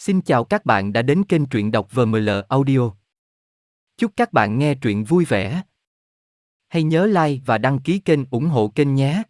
Xin chào các bạn đã đến kênh truyện đọc VML Audio. Chúc các bạn nghe truyện vui vẻ. Hãy nhớ like và đăng ký kênh ủng hộ kênh nhé.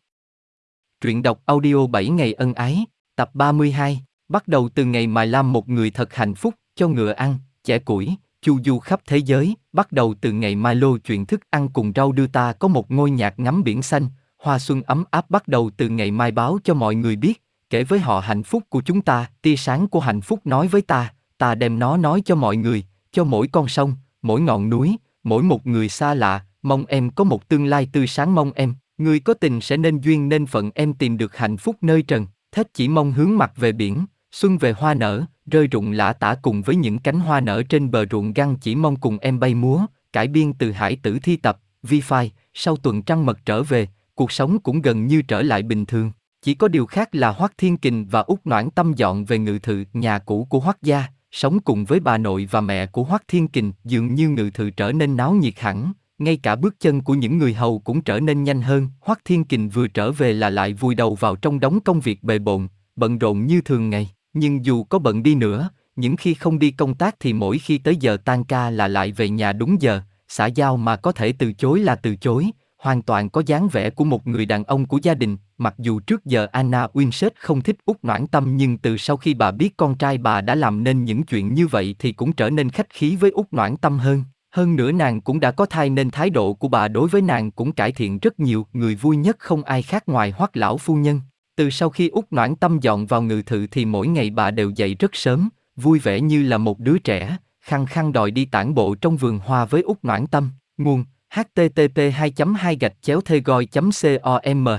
Truyện đọc audio 7 ngày ân ái, tập 32, bắt đầu từ ngày mà làm một người thật hạnh phúc, cho ngựa ăn, chẻ củi, chu du khắp thế giới, bắt đầu từ ngày mai lô chuyện thức ăn cùng rau đưa ta có một ngôi nhạc ngắm biển xanh, hoa xuân ấm áp bắt đầu từ ngày mai báo cho mọi người biết, kể với họ hạnh phúc của chúng ta, tia sáng của hạnh phúc nói với ta, ta đem nó nói cho mọi người, cho mỗi con sông, mỗi ngọn núi, mỗi một người xa lạ, mong em có một tương lai tươi sáng mong em, người có tình sẽ nên duyên nên phận em tìm được hạnh phúc nơi trần, thết chỉ mong hướng mặt về biển, xuân về hoa nở, rơi rụng lã tả cùng với những cánh hoa nở trên bờ ruộng găng chỉ mong cùng em bay múa, cải biên từ hải tử thi tập, vi phai, sau tuần trăng mật trở về, cuộc sống cũng gần như trở lại bình thường. Chỉ có điều khác là Hoắc Thiên Kình và Úc Noãn Tâm dọn về ngự thự nhà cũ của Hoắc gia, sống cùng với bà nội và mẹ của Hoắc Thiên Kình, dường như ngự thự trở nên náo nhiệt hẳn, ngay cả bước chân của những người hầu cũng trở nên nhanh hơn. Hoắc Thiên Kình vừa trở về là lại vùi đầu vào trong đống công việc bề bộn, bận rộn như thường ngày. Nhưng dù có bận đi nữa, những khi không đi công tác thì mỗi khi tới giờ tan ca là lại về nhà đúng giờ, xã giao mà có thể từ chối là từ chối, hoàn toàn có dáng vẻ của một người đàn ông của gia đình, mặc dù trước giờ Anna Winsett không thích út noãn tâm nhưng từ sau khi bà biết con trai bà đã làm nên những chuyện như vậy thì cũng trở nên khách khí với út noãn tâm hơn. Hơn nữa nàng cũng đã có thai nên thái độ của bà đối với nàng cũng cải thiện rất nhiều, người vui nhất không ai khác ngoài hoắc lão phu nhân. Từ sau khi út noãn tâm dọn vào ngự thự thì mỗi ngày bà đều dậy rất sớm, vui vẻ như là một đứa trẻ, khăng khăng đòi đi tản bộ trong vườn hoa với út noãn tâm. Nguồn http 2 2 gạch chéo thê goi comho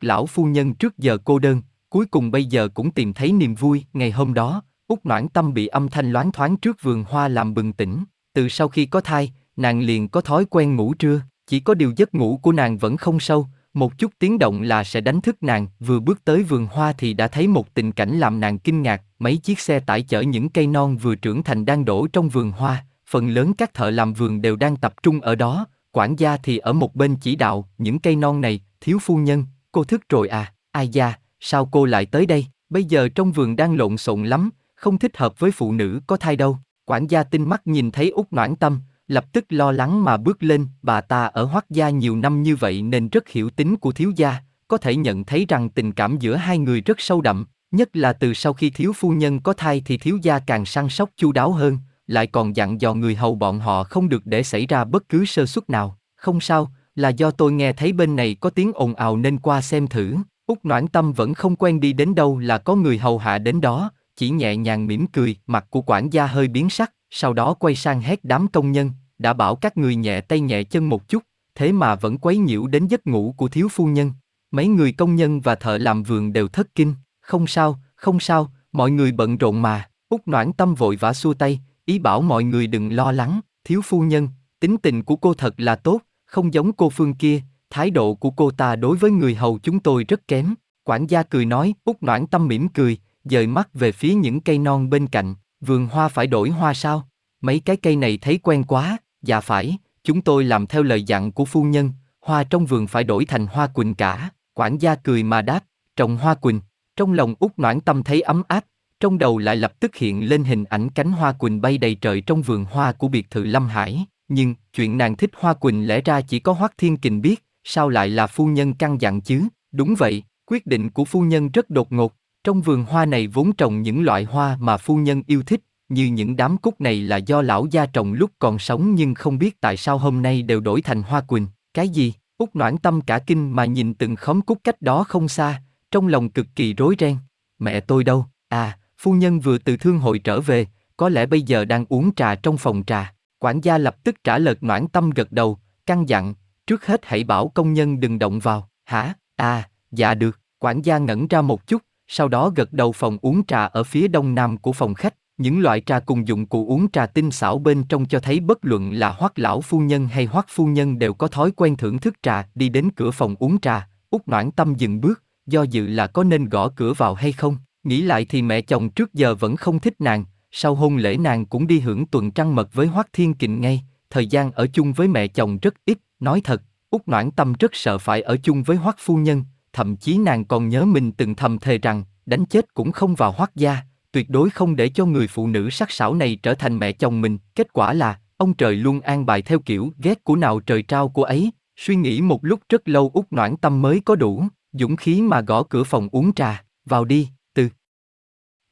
lão phu nhân trước giờ cô đơn. Cuối cùng bây giờ cũng tìm thấy niềm vui. Ngày hôm đó, út noãn tâm bị âm thanh loáng thoáng trước vườn hoa làm bừng tỉnh. Từ sau khi có thai, nàng liền có thói quen ngủ trưa. Chỉ có điều giấc ngủ của nàng vẫn không sâu. Một chút tiếng động là sẽ đánh thức nàng. Vừa bước tới vườn hoa thì đã thấy một tình cảnh làm nàng kinh ngạc. Mấy chiếc xe tải chở những cây non vừa trưởng thành đang đổ trong vườn hoa. Phần lớn các thợ làm vườn đều đang tập trung ở đó quản gia thì ở một bên chỉ đạo, những cây non này, thiếu phu nhân, cô thức rồi à, ai da, sao cô lại tới đây, bây giờ trong vườn đang lộn xộn lắm, không thích hợp với phụ nữ có thai đâu. Quản gia tinh mắt nhìn thấy út noãn tâm, lập tức lo lắng mà bước lên, bà ta ở hoắc gia nhiều năm như vậy nên rất hiểu tính của thiếu gia, có thể nhận thấy rằng tình cảm giữa hai người rất sâu đậm, nhất là từ sau khi thiếu phu nhân có thai thì thiếu gia càng săn sóc chu đáo hơn, lại còn dặn dò người hầu bọn họ không được để xảy ra bất cứ sơ suất nào. Không sao, là do tôi nghe thấy bên này có tiếng ồn ào nên qua xem thử. Úc Noãn Tâm vẫn không quen đi đến đâu là có người hầu hạ đến đó, chỉ nhẹ nhàng mỉm cười, mặt của quản gia hơi biến sắc, sau đó quay sang hét đám công nhân, đã bảo các người nhẹ tay nhẹ chân một chút, thế mà vẫn quấy nhiễu đến giấc ngủ của thiếu phu nhân. Mấy người công nhân và thợ làm vườn đều thất kinh, không sao, không sao, mọi người bận rộn mà. Úc Noãn Tâm vội vã xua tay, ý bảo mọi người đừng lo lắng, thiếu phu nhân, tính tình của cô thật là tốt, không giống cô Phương kia, thái độ của cô ta đối với người hầu chúng tôi rất kém. Quản gia cười nói, út noãn tâm mỉm cười, dời mắt về phía những cây non bên cạnh, vườn hoa phải đổi hoa sao? Mấy cái cây này thấy quen quá, dạ phải, chúng tôi làm theo lời dặn của phu nhân, hoa trong vườn phải đổi thành hoa quỳnh cả. Quản gia cười mà đáp, trồng hoa quỳnh, trong lòng út noãn tâm thấy ấm áp, trong đầu lại lập tức hiện lên hình ảnh cánh hoa quỳnh bay đầy trời trong vườn hoa của biệt thự Lâm Hải. Nhưng, chuyện nàng thích Hoa Quỳnh lẽ ra chỉ có Hoắc Thiên Kình biết, sao lại là phu nhân căn dặn chứ? Đúng vậy, quyết định của phu nhân rất đột ngột. Trong vườn hoa này vốn trồng những loại hoa mà phu nhân yêu thích, như những đám cúc này là do lão gia trồng lúc còn sống nhưng không biết tại sao hôm nay đều đổi thành hoa quỳnh. Cái gì? Úc noãn tâm cả kinh mà nhìn từng khóm cúc cách đó không xa, trong lòng cực kỳ rối ren. Mẹ tôi đâu? À, phu nhân vừa từ thương hội trở về, có lẽ bây giờ đang uống trà trong phòng trà. Quản gia lập tức trả lời noãn tâm gật đầu, căn dặn, trước hết hãy bảo công nhân đừng động vào, hả, à, dạ được, quản gia ngẩn ra một chút, sau đó gật đầu phòng uống trà ở phía đông nam của phòng khách, những loại trà cùng dụng cụ uống trà tinh xảo bên trong cho thấy bất luận là hoắc lão phu nhân hay hoắc phu nhân đều có thói quen thưởng thức trà, đi đến cửa phòng uống trà, út noãn tâm dừng bước, do dự là có nên gõ cửa vào hay không, nghĩ lại thì mẹ chồng trước giờ vẫn không thích nàng, sau hôn lễ nàng cũng đi hưởng tuần trăng mật với Hoắc Thiên Kình ngay, thời gian ở chung với mẹ chồng rất ít, nói thật, Úc Noãn Tâm rất sợ phải ở chung với Hoắc phu nhân, thậm chí nàng còn nhớ mình từng thầm thề rằng, đánh chết cũng không vào Hoắc gia, tuyệt đối không để cho người phụ nữ sắc sảo này trở thành mẹ chồng mình. Kết quả là, ông trời luôn an bài theo kiểu ghét của nào trời trao của ấy. Suy nghĩ một lúc rất lâu Úc noãn tâm mới có đủ, dũng khí mà gõ cửa phòng uống trà, vào đi.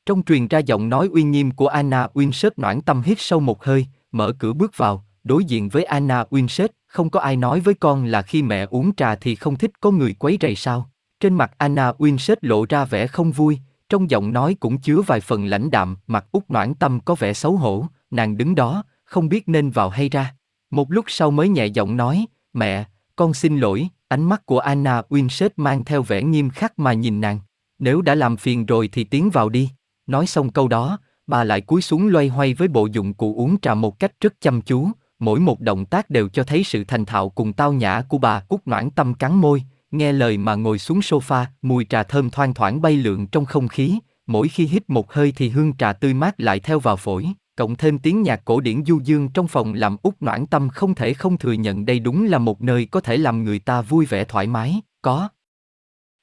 Trong truyền ra giọng nói uy nghiêm của Anna Winsett noãn tâm hít sâu một hơi, mở cửa bước vào, đối diện với Anna Winsett, không có ai nói với con là khi mẹ uống trà thì không thích có người quấy rầy sao. Trên mặt Anna Winsett lộ ra vẻ không vui, trong giọng nói cũng chứa vài phần lãnh đạm, mặt út noãn tâm có vẻ xấu hổ, nàng đứng đó, không biết nên vào hay ra. Một lúc sau mới nhẹ giọng nói, mẹ, con xin lỗi, ánh mắt của Anna Winsett mang theo vẻ nghiêm khắc mà nhìn nàng. Nếu đã làm phiền rồi thì tiến vào đi. Nói xong câu đó, bà lại cúi xuống loay hoay với bộ dụng cụ uống trà một cách rất chăm chú, mỗi một động tác đều cho thấy sự thành thạo cùng tao nhã của bà út noãn tâm cắn môi, nghe lời mà ngồi xuống sofa, mùi trà thơm thoang thoảng bay lượn trong không khí, mỗi khi hít một hơi thì hương trà tươi mát lại theo vào phổi, cộng thêm tiếng nhạc cổ điển du dương trong phòng làm út noãn tâm không thể không thừa nhận đây đúng là một nơi có thể làm người ta vui vẻ thoải mái, có.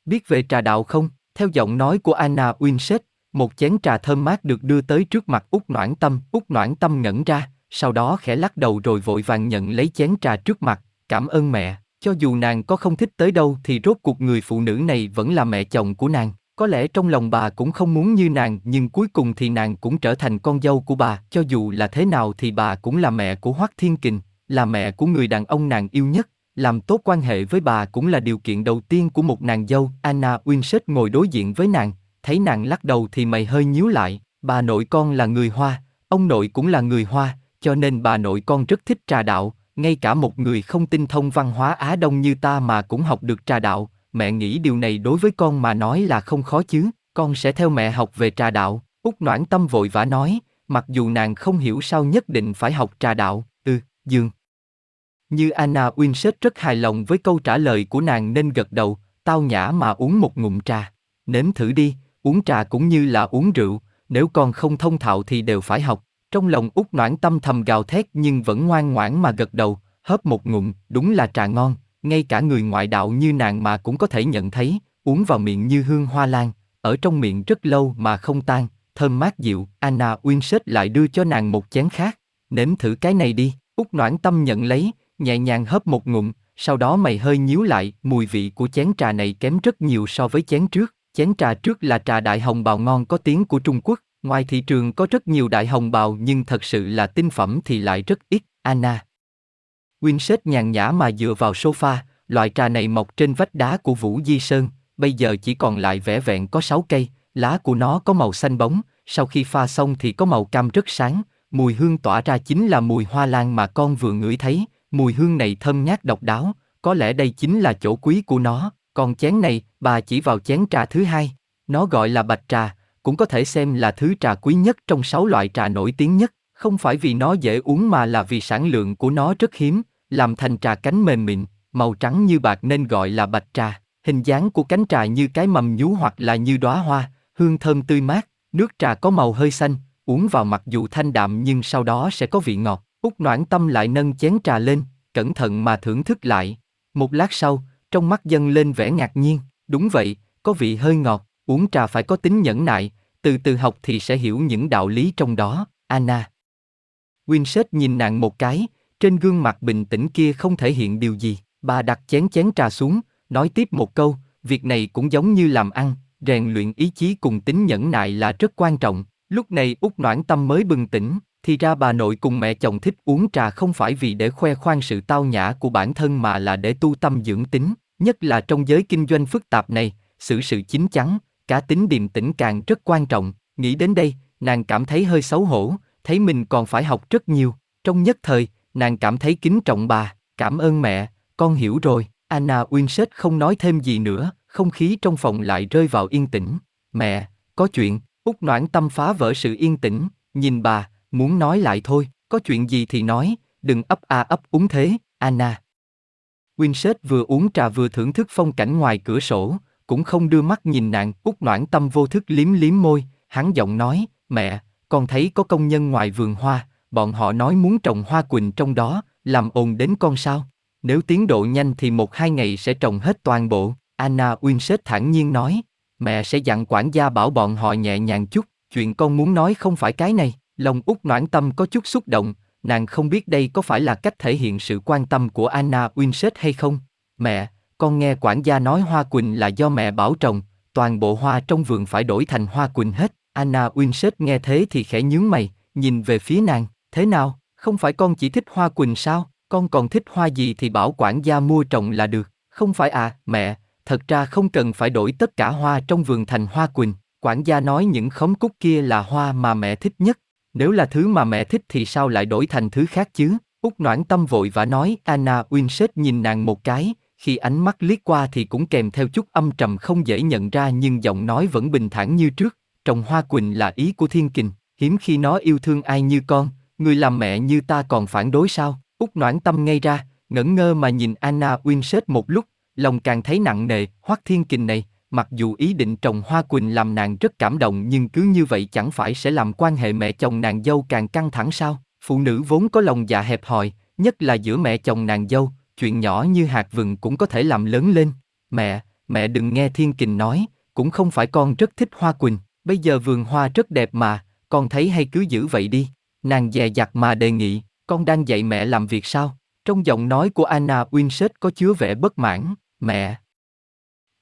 Biết về trà đạo không? Theo giọng nói của Anna Winsett, một chén trà thơm mát được đưa tới trước mặt út noãn tâm, út noãn tâm ngẩn ra, sau đó khẽ lắc đầu rồi vội vàng nhận lấy chén trà trước mặt, cảm ơn mẹ. Cho dù nàng có không thích tới đâu thì rốt cuộc người phụ nữ này vẫn là mẹ chồng của nàng. Có lẽ trong lòng bà cũng không muốn như nàng, nhưng cuối cùng thì nàng cũng trở thành con dâu của bà, cho dù là thế nào thì bà cũng là mẹ của Hoắc Thiên Kình, là mẹ của người đàn ông nàng yêu nhất. Làm tốt quan hệ với bà cũng là điều kiện đầu tiên của một nàng dâu. Anna Winsett ngồi đối diện với nàng, thấy nàng lắc đầu thì mày hơi nhíu lại. Bà nội con là người Hoa, ông nội cũng là người Hoa, cho nên bà nội con rất thích trà đạo, ngay cả một người không tinh thông văn hóa Á Đông như ta mà cũng học được trà đạo, mẹ nghĩ điều này đối với con mà nói là không khó chứ, con sẽ theo mẹ học về trà đạo. Úc Noãn Tâm vội vã nói, mặc dù nàng không hiểu sao nhất định phải học trà đạo, ừ, dương. Như Anna Winsett rất hài lòng với câu trả lời của nàng nên gật đầu, tao nhã mà uống một ngụm trà. Nếm thử đi, uống trà cũng như là uống rượu, nếu con không thông thạo thì đều phải học. Trong lòng út noãn tâm thầm gào thét nhưng vẫn ngoan ngoãn mà gật đầu, hớp một ngụm, đúng là trà ngon, ngay cả người ngoại đạo như nàng mà cũng có thể nhận thấy, uống vào miệng như hương hoa lan, ở trong miệng rất lâu mà không tan, thơm mát dịu, Anna Winsett lại đưa cho nàng một chén khác, nếm thử cái này đi, út noãn tâm nhận lấy, nhẹ nhàng hớp một ngụm, sau đó mày hơi nhíu lại, mùi vị của chén trà này kém rất nhiều so với chén trước, chén trà trước là trà đại hồng bào ngon có tiếng của Trung Quốc, Ngoài thị trường có rất nhiều đại hồng bào nhưng thật sự là tinh phẩm thì lại rất ít, Anna. Winsett nhàn nhã mà dựa vào sofa, loại trà này mọc trên vách đá của Vũ Di Sơn, bây giờ chỉ còn lại vẻ vẹn có 6 cây, lá của nó có màu xanh bóng, sau khi pha xong thì có màu cam rất sáng, mùi hương tỏa ra chính là mùi hoa lan mà con vừa ngửi thấy, mùi hương này thơm nhát độc đáo, có lẽ đây chính là chỗ quý của nó, còn chén này, bà chỉ vào chén trà thứ hai, nó gọi là bạch trà, cũng có thể xem là thứ trà quý nhất trong sáu loại trà nổi tiếng nhất, không phải vì nó dễ uống mà là vì sản lượng của nó rất hiếm, làm thành trà cánh mềm mịn, màu trắng như bạc nên gọi là bạch trà. Hình dáng của cánh trà như cái mầm nhú hoặc là như đóa hoa, hương thơm tươi mát, nước trà có màu hơi xanh, uống vào mặc dù thanh đạm nhưng sau đó sẽ có vị ngọt. Út noãn tâm lại nâng chén trà lên, cẩn thận mà thưởng thức lại. Một lát sau, trong mắt dâng lên vẻ ngạc nhiên, đúng vậy, có vị hơi ngọt, uống trà phải có tính nhẫn nại, từ từ học thì sẽ hiểu những đạo lý trong đó, Anna. Winsett nhìn nàng một cái, trên gương mặt bình tĩnh kia không thể hiện điều gì, bà đặt chén chén trà xuống, nói tiếp một câu, việc này cũng giống như làm ăn, rèn luyện ý chí cùng tính nhẫn nại là rất quan trọng. Lúc này út noãn tâm mới bừng tỉnh, thì ra bà nội cùng mẹ chồng thích uống trà không phải vì để khoe khoang sự tao nhã của bản thân mà là để tu tâm dưỡng tính, nhất là trong giới kinh doanh phức tạp này, xử sự chín chắn, cá tính điềm tĩnh càng rất quan trọng, nghĩ đến đây, nàng cảm thấy hơi xấu hổ, thấy mình còn phải học rất nhiều, trong nhất thời, nàng cảm thấy kính trọng bà, cảm ơn mẹ, con hiểu rồi, Anna Winsett không nói thêm gì nữa, không khí trong phòng lại rơi vào yên tĩnh, mẹ, có chuyện, út noãn tâm phá vỡ sự yên tĩnh, nhìn bà, muốn nói lại thôi, có chuyện gì thì nói, đừng ấp a ấp úng thế, Anna. Winsett vừa uống trà vừa thưởng thức phong cảnh ngoài cửa sổ, cũng không đưa mắt nhìn nàng, út noãn tâm vô thức liếm liếm môi, hắn giọng nói, mẹ, con thấy có công nhân ngoài vườn hoa, bọn họ nói muốn trồng hoa quỳnh trong đó, làm ồn đến con sao? Nếu tiến độ nhanh thì một hai ngày sẽ trồng hết toàn bộ, Anna Winsett thản nhiên nói, mẹ sẽ dặn quản gia bảo bọn họ nhẹ nhàng chút, chuyện con muốn nói không phải cái này. Lòng út noãn tâm có chút xúc động, nàng không biết đây có phải là cách thể hiện sự quan tâm của Anna Winsett hay không. Mẹ, con nghe quản gia nói hoa quỳnh là do mẹ bảo trồng, toàn bộ hoa trong vườn phải đổi thành hoa quỳnh hết. Anna Winsett nghe thế thì khẽ nhướng mày, nhìn về phía nàng, thế nào, không phải con chỉ thích hoa quỳnh sao, con còn thích hoa gì thì bảo quản gia mua trồng là được, không phải à, mẹ, thật ra không cần phải đổi tất cả hoa trong vườn thành hoa quỳnh, quản gia nói những khóm cúc kia là hoa mà mẹ thích nhất, nếu là thứ mà mẹ thích thì sao lại đổi thành thứ khác chứ? Út noãn tâm vội và nói Anna Winsett nhìn nàng một cái, khi ánh mắt liếc qua thì cũng kèm theo chút âm trầm không dễ nhận ra nhưng giọng nói vẫn bình thản như trước. Trồng hoa quỳnh là ý của thiên kình, hiếm khi nó yêu thương ai như con, người làm mẹ như ta còn phản đối sao? Út noãn tâm ngay ra, ngẩn ngơ mà nhìn Anna Winsett một lúc, lòng càng thấy nặng nề, hoắc thiên kình này, mặc dù ý định trồng hoa quỳnh làm nàng rất cảm động nhưng cứ như vậy chẳng phải sẽ làm quan hệ mẹ chồng nàng dâu càng căng thẳng sao? Phụ nữ vốn có lòng dạ hẹp hòi, nhất là giữa mẹ chồng nàng dâu, chuyện nhỏ như hạt vừng cũng có thể làm lớn lên. Mẹ, mẹ đừng nghe Thiên Kình nói, cũng không phải con rất thích hoa quỳnh, bây giờ vườn hoa rất đẹp mà, con thấy hay cứ giữ vậy đi. Nàng dè dặt mà đề nghị, con đang dạy mẹ làm việc sao? Trong giọng nói của Anna Winsett có chứa vẻ bất mãn, mẹ.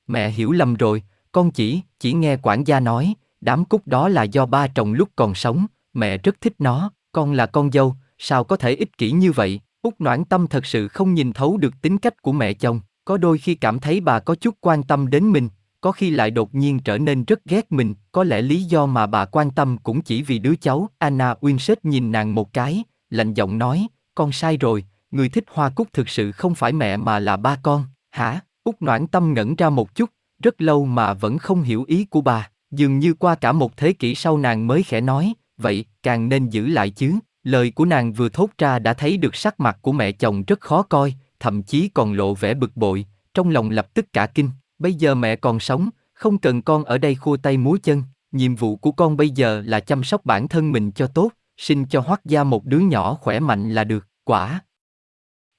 Mẹ hiểu lầm rồi, con chỉ, chỉ nghe quản gia nói, đám cúc đó là do ba trồng lúc còn sống, mẹ rất thích nó, con là con dâu, sao có thể ích kỷ như vậy? Út Noãn Tâm thật sự không nhìn thấu được tính cách của mẹ chồng, có đôi khi cảm thấy bà có chút quan tâm đến mình, có khi lại đột nhiên trở nên rất ghét mình, có lẽ lý do mà bà quan tâm cũng chỉ vì đứa cháu. Anna Winsett nhìn nàng một cái, lạnh giọng nói, con sai rồi, người thích hoa cúc thực sự không phải mẹ mà là ba con, hả? Úc Noãn Tâm ngẩn ra một chút, rất lâu mà vẫn không hiểu ý của bà, dường như qua cả một thế kỷ sau nàng mới khẽ nói, vậy, càng nên giữ lại chứ. Lời của nàng vừa thốt ra đã thấy được sắc mặt của mẹ chồng rất khó coi, thậm chí còn lộ vẻ bực bội, trong lòng lập tức cả kinh, bây giờ mẹ còn sống, không cần con ở đây khua tay múa chân, nhiệm vụ của con bây giờ là chăm sóc bản thân mình cho tốt, sinh cho hoác gia một đứa nhỏ khỏe mạnh là được, quả.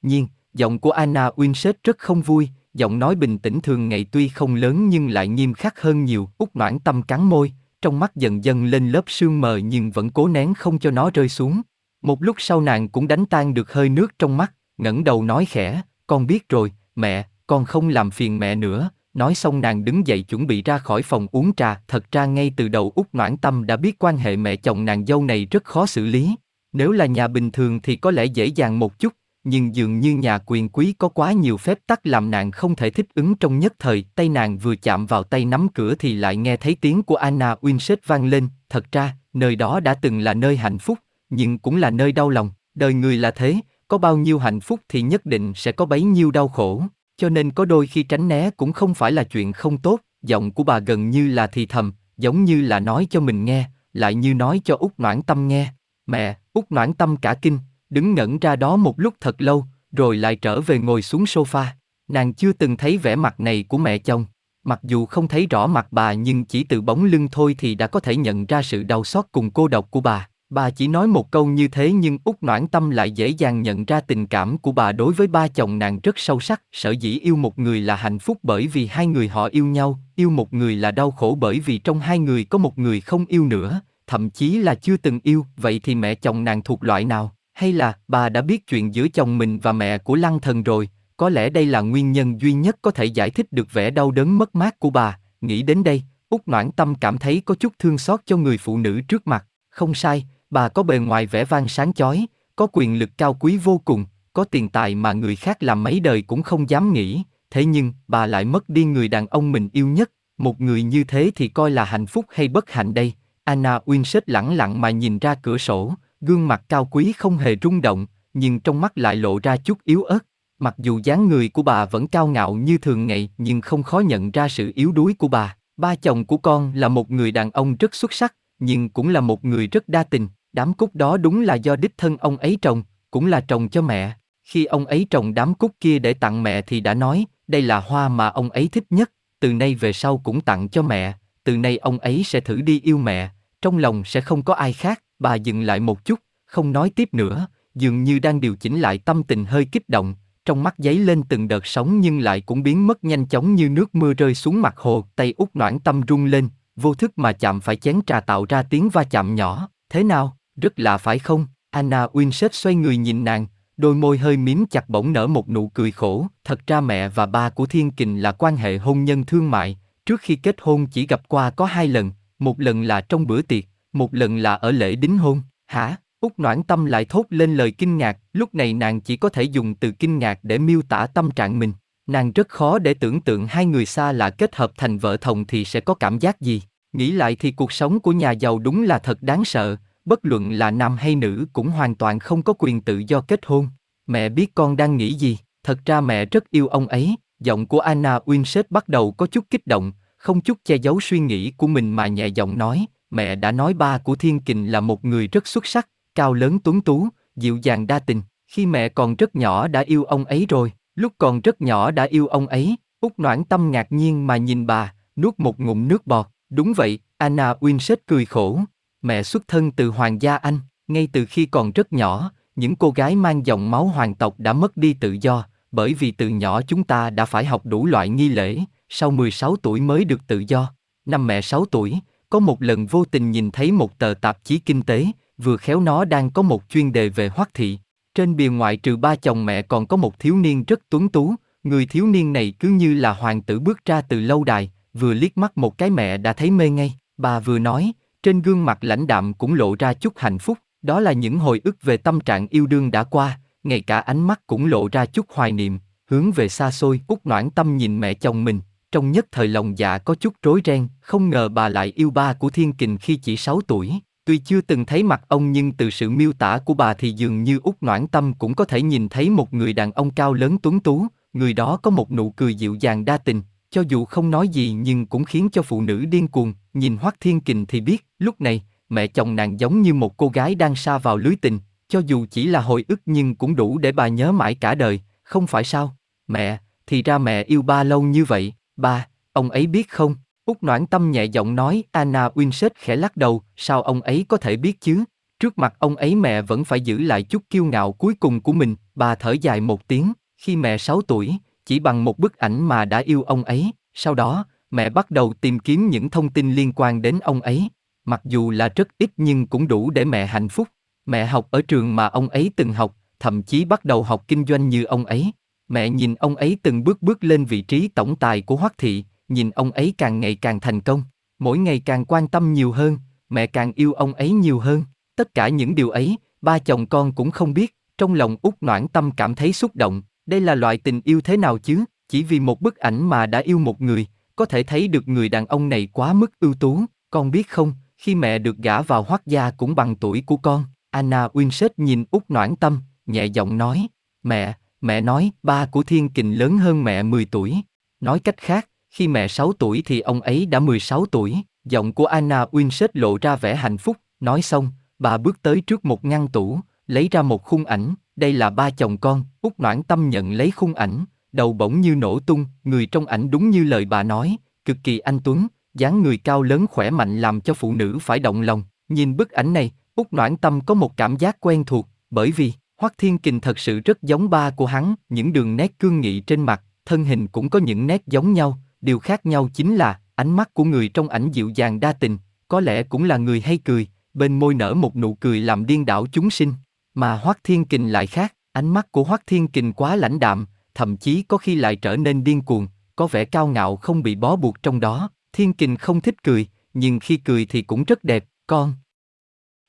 Nhiên, giọng của Anna Winsett rất không vui, giọng nói bình tĩnh thường ngày tuy không lớn nhưng lại nghiêm khắc hơn nhiều, út noãn tâm cắn môi, trong mắt dần dần lên lớp sương mờ nhưng vẫn cố nén không cho nó rơi xuống. Một lúc sau nàng cũng đánh tan được hơi nước trong mắt, ngẩng đầu nói khẽ, con biết rồi, mẹ, con không làm phiền mẹ nữa. Nói xong nàng đứng dậy chuẩn bị ra khỏi phòng uống trà, thật ra ngay từ đầu út Noãn Tâm đã biết quan hệ mẹ chồng nàng dâu này rất khó xử lý. Nếu là nhà bình thường thì có lẽ dễ dàng một chút, nhưng dường như nhà quyền quý có quá nhiều phép tắc làm nàng không thể thích ứng trong nhất thời. Tay nàng vừa chạm vào tay nắm cửa thì lại nghe thấy tiếng của Anna Winsett vang lên, thật ra, nơi đó đã từng là nơi hạnh phúc, nhưng cũng là nơi đau lòng, đời người là thế, có bao nhiêu hạnh phúc thì nhất định sẽ có bấy nhiêu đau khổ, cho nên có đôi khi tránh né cũng không phải là chuyện không tốt, giọng của bà gần như là thì thầm, giống như là nói cho mình nghe, lại như nói cho út Noãn Tâm nghe. Mẹ, út Noãn Tâm cả kinh, đứng ngẩn ra đó một lúc thật lâu, rồi lại trở về ngồi xuống sofa. Nàng chưa từng thấy vẻ mặt này của mẹ chồng. Mặc dù không thấy rõ mặt bà nhưng chỉ từ bóng lưng thôi thì đã có thể nhận ra sự đau xót cùng cô độc của bà. Bà chỉ nói một câu như thế nhưng út Noãn Tâm lại dễ dàng nhận ra tình cảm của bà đối với ba chồng nàng rất sâu sắc. Sở dĩ yêu một người là hạnh phúc bởi vì hai người họ yêu nhau, yêu một người là đau khổ bởi vì trong hai người có một người không yêu nữa, thậm chí là chưa từng yêu. Vậy thì mẹ chồng nàng thuộc loại nào? Hay là bà đã biết chuyện giữa chồng mình và mẹ của Lăng Thần rồi? Có lẽ đây là nguyên nhân duy nhất có thể giải thích được vẻ đau đớn mất mát của bà. Nghĩ đến đây, út Noãn Tâm cảm thấy có chút thương xót cho người phụ nữ trước mặt. Không sai, Bà có bề ngoài vẻ vang sáng chói, có quyền lực cao quý vô cùng, có tiền tài mà người khác làm mấy đời cũng không dám nghĩ, thế nhưng bà lại mất đi người đàn ông mình yêu nhất, một người như thế thì coi là hạnh phúc hay bất hạnh đây. Anna Winsett lẳng lặng mà nhìn ra cửa sổ, gương mặt cao quý không hề rung động, nhưng trong mắt lại lộ ra chút yếu ớt. Mặc dù dáng người của bà vẫn cao ngạo như thường ngày nhưng không khó nhận ra sự yếu đuối của bà. Ba chồng của con là một người đàn ông rất xuất sắc, nhưng cũng là một người rất đa tình. Đám cúc đó đúng là do đích thân ông ấy trồng, cũng là trồng cho mẹ. Khi ông ấy trồng đám cúc kia để tặng mẹ thì đã nói, đây là hoa mà ông ấy thích nhất, từ nay về sau cũng tặng cho mẹ, từ nay ông ấy sẽ thử đi yêu mẹ, trong lòng sẽ không có ai khác. Bà dừng lại một chút, không nói tiếp nữa, dường như đang điều chỉnh lại tâm tình hơi kích động, trong mắt giấy lên từng đợt sóng nhưng lại cũng biến mất nhanh chóng như nước mưa rơi xuống mặt hồ, tay út noãn tâm rung lên, vô thức mà chạm phải chén trà tạo ra tiếng va chạm nhỏ, thế nào, rất lạ phải không? Anna Winsett xoay người nhìn nàng, đôi môi hơi miếm chặt bỗng nở một nụ cười khổ, thật ra mẹ và ba của Thiên Kình là quan hệ hôn nhân thương mại, trước khi kết hôn chỉ gặp qua có hai lần, một lần là trong bữa tiệc, một lần là ở lễ đính hôn, hả? Úc Noãn Tâm lại thốt lên lời kinh ngạc, lúc này nàng chỉ có thể dùng từ kinh ngạc để miêu tả tâm trạng mình. Nàng rất khó để tưởng tượng hai người xa lạ kết hợp thành vợ chồng thì sẽ có cảm giác gì. Nghĩ lại thì cuộc sống của nhà giàu đúng là thật đáng sợ, bất luận là nam hay nữ cũng hoàn toàn không có quyền tự do kết hôn. Mẹ biết con đang nghĩ gì, thật ra mẹ rất yêu ông ấy. Giọng của Anna Winsett bắt đầu có chút kích động, không chút che giấu suy nghĩ của mình mà nhẹ giọng nói, mẹ đã nói ba của Thiên Kình là một người rất xuất sắc, cao lớn tuấn tú, dịu dàng đa tình, khi mẹ còn rất nhỏ đã yêu ông ấy rồi, lúc còn rất nhỏ đã yêu ông ấy, Úc Noãn Tâm ngạc nhiên mà nhìn bà, nuốt một ngụm nước bọt, đúng vậy, Anna Winsett cười khổ, mẹ xuất thân từ Hoàng gia Anh, ngay từ khi còn rất nhỏ, những cô gái mang dòng máu hoàng tộc đã mất đi tự do, bởi vì từ nhỏ chúng ta đã phải học đủ loại nghi lễ, sau 16 tuổi mới được tự do. Năm mẹ 6 tuổi, có một lần vô tình nhìn thấy một tờ tạp chí kinh tế, vừa khéo nó đang có một chuyên đề về hoắc thị. Trên bìa ngoại trừ ba chồng mẹ còn có một thiếu niên rất tuấn tú, người thiếu niên này cứ như là hoàng tử bước ra từ lâu đài, vừa liếc mắt một cái mẹ đã thấy mê ngay, bà vừa nói, trên gương mặt lãnh đạm cũng lộ ra chút hạnh phúc, đó là những hồi ức về tâm trạng yêu đương đã qua, ngay cả ánh mắt cũng lộ ra chút hoài niệm, hướng về xa xôi, út noãn tâm nhìn mẹ chồng mình, trong nhất thời lòng dạ có chút rối ren, không ngờ bà lại yêu ba của Thiên Kình khi chỉ 6 tuổi. Tuy chưa từng thấy mặt ông nhưng từ sự miêu tả của bà thì dường như út noãn tâm cũng có thể nhìn thấy một người đàn ông cao lớn tuấn tú, người đó có một nụ cười dịu dàng đa tình, cho dù không nói gì nhưng cũng khiến cho phụ nữ điên cuồng, nhìn Hoắc Thiên Kình thì biết, lúc này, mẹ chồng nàng giống như một cô gái đang sa vào lưới tình, cho dù chỉ là hồi ức nhưng cũng đủ để bà nhớ mãi cả đời, không phải sao? Mẹ, thì ra mẹ yêu ba lâu như vậy, ba, ông ấy biết không? Úc Noãn Tâm nhẹ giọng nói, Anna Winsett khẽ lắc đầu, sao ông ấy có thể biết chứ? Trước mặt ông ấy mẹ vẫn phải giữ lại chút kiêu ngạo cuối cùng của mình, bà thở dài một tiếng, khi mẹ 6 tuổi, chỉ bằng một bức ảnh mà đã yêu ông ấy, sau đó, mẹ bắt đầu tìm kiếm những thông tin liên quan đến ông ấy, mặc dù là rất ít nhưng cũng đủ để mẹ hạnh phúc. Mẹ học ở trường mà ông ấy từng học, thậm chí bắt đầu học kinh doanh như ông ấy. Mẹ nhìn ông ấy từng bước bước lên vị trí tổng tài của Hoắc thị, nhìn ông ấy càng ngày càng thành công, mỗi ngày càng quan tâm nhiều hơn, mẹ càng yêu ông ấy nhiều hơn. Tất cả những điều ấy, ba chồng con cũng không biết, trong lòng út noãn tâm cảm thấy xúc động, đây là loại tình yêu thế nào chứ, chỉ vì một bức ảnh mà đã yêu một người, có thể thấy được người đàn ông này quá mức ưu tú, con biết không, khi mẹ được gả vào hoắc gia cũng bằng tuổi của con, Anna Winsett nhìn út noãn tâm, nhẹ giọng nói, mẹ, mẹ nói ba của Thiên Kình lớn hơn mẹ 10 tuổi. Nói cách khác, khi mẹ 6 tuổi thì ông ấy đã 16 tuổi. Giọng của Anna Winsett lộ ra vẻ hạnh phúc, nói xong, bà bước tới trước một ngăn tủ, lấy ra một khung ảnh, đây là ba chồng con, út noãn tâm nhận lấy khung ảnh, đầu bỗng như nổ tung, người trong ảnh đúng như lời bà nói, cực kỳ anh tuấn, dáng người cao lớn khỏe mạnh làm cho phụ nữ phải động lòng. Nhìn bức ảnh này, út noãn tâm có một cảm giác quen thuộc, bởi vì Hoắc Thiên Kình thật sự rất giống ba của hắn, những đường nét cương nghị trên mặt, thân hình cũng có những nét giống nhau, điều khác nhau chính là ánh mắt của người trong ảnh dịu dàng đa tình, có lẽ cũng là người hay cười, bên môi nở một nụ cười làm điên đảo chúng sinh, mà Hoắc Thiên Kình lại khác, ánh mắt của Hoắc Thiên Kình quá lãnh đạm, thậm chí có khi lại trở nên điên cuồng, có vẻ cao ngạo không bị bó buộc trong đó. Thiên Kình không thích cười, nhưng khi cười thì cũng rất đẹp, con.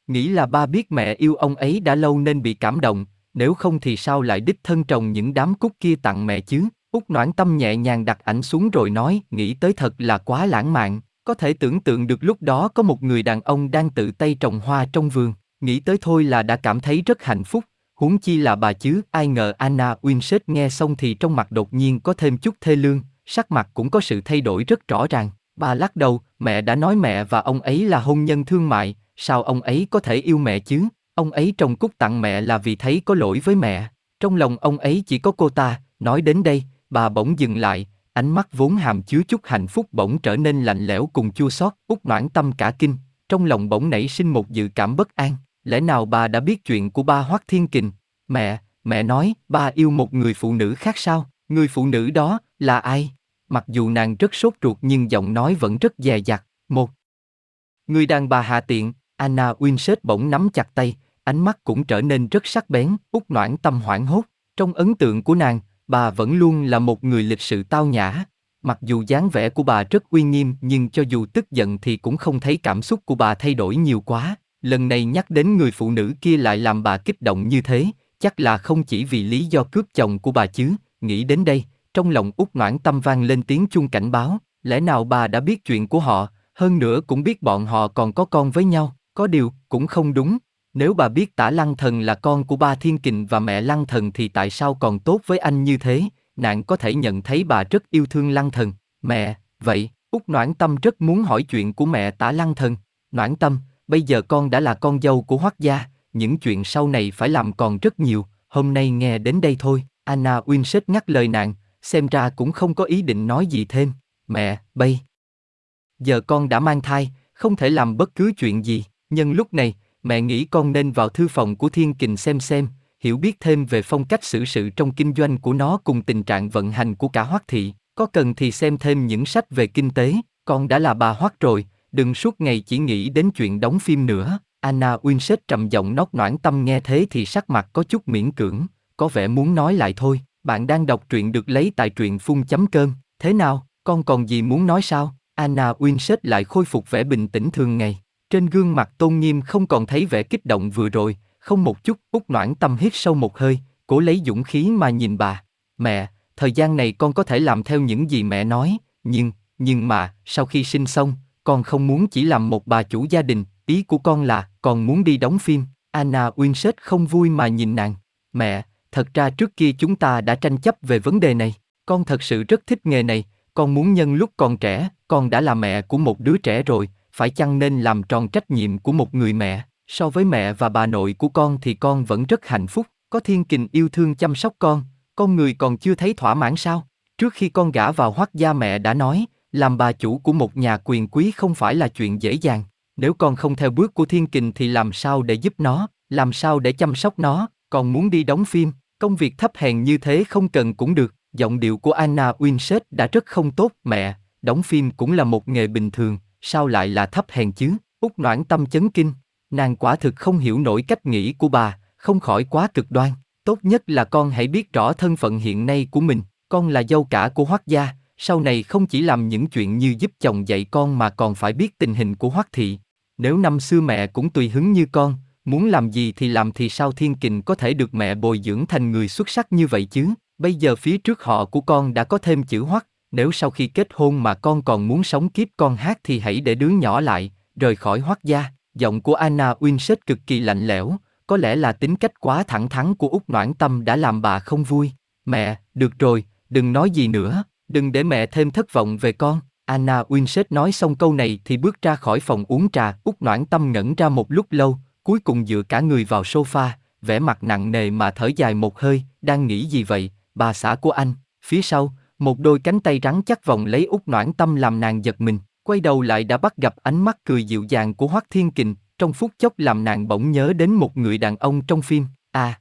Nghĩ là ba biết mẹ yêu ông ấy đã lâu nên bị cảm động, nếu không thì sao lại đích thân trồng những đám cúc kia tặng mẹ chứ? Út noãn tâm nhẹ nhàng đặt ảnh xuống rồi nói, nghĩ tới thật là quá lãng mạn, có thể tưởng tượng được lúc đó có một người đàn ông đang tự tay trồng hoa trong vườn, nghĩ tới thôi là đã cảm thấy rất hạnh phúc, huống chi là bà chứ, ai ngờ Anna Winsett nghe xong thì trong mặt đột nhiên có thêm chút thê lương, sắc mặt cũng có sự thay đổi rất rõ ràng. Bà lắc đầu, mẹ đã nói mẹ và ông ấy là hôn nhân thương mại, sao ông ấy có thể yêu mẹ chứ? Ông ấy trồng cúc tặng mẹ là vì thấy có lỗi với mẹ. Trong lòng ông ấy chỉ có cô ta, nói đến đây, bà bỗng dừng lại, ánh mắt vốn hàm chứa chút hạnh phúc bỗng trở nên lạnh lẽo cùng chua xót, út noãn tâm cả kinh, trong lòng bỗng nảy sinh một dự cảm bất an. Lẽ nào bà đã biết chuyện của ba Hoắc Thiên Kình? Mẹ, mẹ nói, ba yêu một người phụ nữ khác sao? Người phụ nữ đó, là ai? Mặc dù nàng rất sốt ruột nhưng giọng nói vẫn rất dè dặt. Một, Người đàn bà hạ tiện, Anna Winsett bỗng nắm chặt tay, ánh mắt cũng trở nên rất sắc bén, út noãn tâm hoảng hốt. Trong ấn tượng của nàng, bà vẫn luôn là một người lịch sự tao nhã. Mặc dù dáng vẻ của bà rất uy nghiêm nhưng cho dù tức giận thì cũng không thấy cảm xúc của bà thay đổi nhiều quá. Lần này nhắc đến người phụ nữ kia lại làm bà kích động như thế, chắc là không chỉ vì lý do cướp chồng của bà chứ. Nghĩ đến đây, trong lòng út noãn tâm vang lên tiếng chuông cảnh báo, lẽ nào bà đã biết chuyện của họ, hơn nữa cũng biết bọn họ còn có con với nhau, có điều, cũng không đúng. Nếu bà biết tả lăng thần là con của ba thiên kình và mẹ lăng thần thì tại sao còn tốt với anh như thế, nạn có thể nhận thấy bà rất yêu thương lăng thần. Mẹ, vậy, út Noãn Tâm rất muốn hỏi chuyện của mẹ tả lăng thần. Noãn Tâm, bây giờ con đã là con dâu của hoắc gia, những chuyện sau này phải làm còn rất nhiều, hôm nay nghe đến đây thôi. Anna Winsett ngắt lời nàng, xem ra cũng không có ý định nói gì thêm. Mẹ, bây giờ con đã mang thai, không thể làm bất cứ chuyện gì. Nhân lúc này, mẹ nghĩ con nên vào thư phòng của Thiên Kình xem xem, hiểu biết thêm về phong cách xử sự trong kinh doanh của nó cùng tình trạng vận hành của cả Hoắc thị. Có cần thì xem thêm những sách về kinh tế, con đã là bà Hoắc rồi, đừng suốt ngày chỉ nghĩ đến chuyện đóng phim nữa. Anna Winsett trầm giọng nót noãn tâm nghe thế thì sắc mặt có chút miễn cưỡng, có vẻ muốn nói lại thôi. Bạn đang đọc truyện được lấy tại truyện phun chấm cơm, thế nào, con còn gì muốn nói sao? Anna Winsett lại khôi phục vẻ bình tĩnh thường ngày. Trên gương mặt tôn nghiêm không còn thấy vẻ kích động vừa rồi, không một chút, út noãn tâm hít sâu một hơi, cố lấy dũng khí mà nhìn bà. Mẹ, thời gian này con có thể làm theo những gì mẹ nói, nhưng, nhưng mà, sau khi sinh xong, con không muốn chỉ làm một bà chủ gia đình, ý của con là, con muốn đi đóng phim. Anna Winsett không vui mà nhìn nàng. Mẹ, thật ra trước kia chúng ta đã tranh chấp về vấn đề này. Con thật sự rất thích nghề này, con muốn nhân lúc còn trẻ, con đã là mẹ của một đứa trẻ rồi, phải chăng nên làm tròn trách nhiệm của một người mẹ? So với mẹ và bà nội của con thì con vẫn rất hạnh phúc, có thiên kình yêu thương chăm sóc con, con người còn chưa thấy thỏa mãn sao? Trước khi con gả vào hoắc gia mẹ đã nói, làm bà chủ của một nhà quyền quý không phải là chuyện dễ dàng. Nếu con không theo bước của thiên kình thì làm sao để giúp nó, làm sao để chăm sóc nó, còn muốn đi đóng phim, công việc thấp hèn như thế không cần cũng được. Giọng điệu của Anna Winsett đã rất không tốt, mẹ, đóng phim cũng là một nghề bình thường, sao lại là thấp hèn chứ? Út noãn tâm chấn kinh, nàng quả thực không hiểu nổi cách nghĩ của bà, không khỏi quá cực đoan. Tốt nhất là con hãy biết rõ thân phận hiện nay của mình, con là dâu cả của Hoắc gia, sau này không chỉ làm những chuyện như giúp chồng dạy con mà còn phải biết tình hình của Hoắc thị. Nếu năm xưa mẹ cũng tùy hứng như con, muốn làm gì thì làm thì sao Thiên Kình có thể được mẹ bồi dưỡng thành người xuất sắc như vậy chứ? Bây giờ phía trước họ của con đã có thêm chữ Hoắc, nếu sau khi kết hôn mà con còn muốn sống kiếp con hát thì hãy để đứa nhỏ lại, rời khỏi Hoắc gia. Giọng của Anna Winsett cực kỳ lạnh lẽo, có lẽ là tính cách quá thẳng thắn của út Noãn Tâm đã làm bà không vui. Mẹ, được rồi, đừng nói gì nữa, đừng để mẹ thêm thất vọng về con. Anna Winsett nói xong câu này thì bước ra khỏi phòng uống trà. út Noãn Tâm ngẩn ra một lúc lâu, cuối cùng dựa cả người vào sofa, vẻ mặt nặng nề mà thở dài một hơi, đang nghĩ gì vậy, bà xã của anh. Phía sau, một đôi cánh tay rắn chắc vòng lấy út Noãn Tâm làm nàng giật mình, quay đầu lại đã bắt gặp ánh mắt cười dịu dàng của Hoắc Thiên Kình, trong phút chốc làm nàng bỗng nhớ đến một người đàn ông trong phim, à.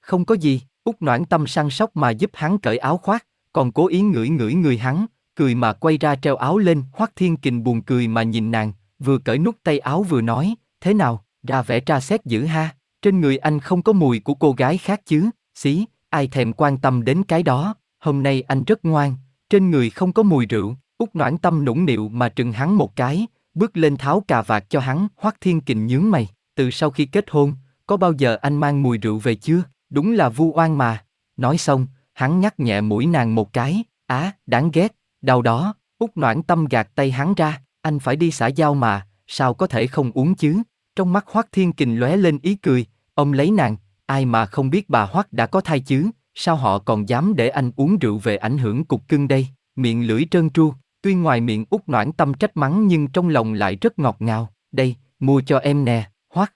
Không có gì, út noãn tâm săn sóc mà giúp hắn cởi áo khoác, còn cố ý ngửi ngửi người hắn, cười mà quay ra treo áo lên, Hoắc Thiên Kình buồn cười mà nhìn nàng, vừa cởi nút tay áo vừa nói, thế nào, ra vẻ tra xét dữ ha, trên người anh không có mùi của cô gái khác chứ, xí, ai thèm quan tâm đến cái đó, hôm nay anh rất ngoan, trên người không có mùi rượu, út noãn tâm nũng nịu mà trừng hắn một cái, bước lên tháo cà vạt cho hắn, Hoắc Thiên Kình nhướng mày, từ sau khi kết hôn, có bao giờ anh mang mùi rượu về chưa? Đúng là vu oan mà. Nói xong, hắn nhắc nhẹ mũi nàng một cái, á, đáng ghét, đau đó, út noãn tâm gạt tay hắn ra, anh phải đi xã giao mà, sao có thể không uống chứ? Trong mắt Hoắc Thiên Kình lóe lên ý cười, ông lấy nàng, ai mà không biết bà Hoắc đã có thai chứ, sao họ còn dám để anh uống rượu về ảnh hưởng cục cưng đây? Miệng lưỡi trơn tru, Tuy ngoài miệng út noãn tâm trách mắng nhưng trong lòng lại rất ngọt ngào, đây, mua cho em nè, hoắc.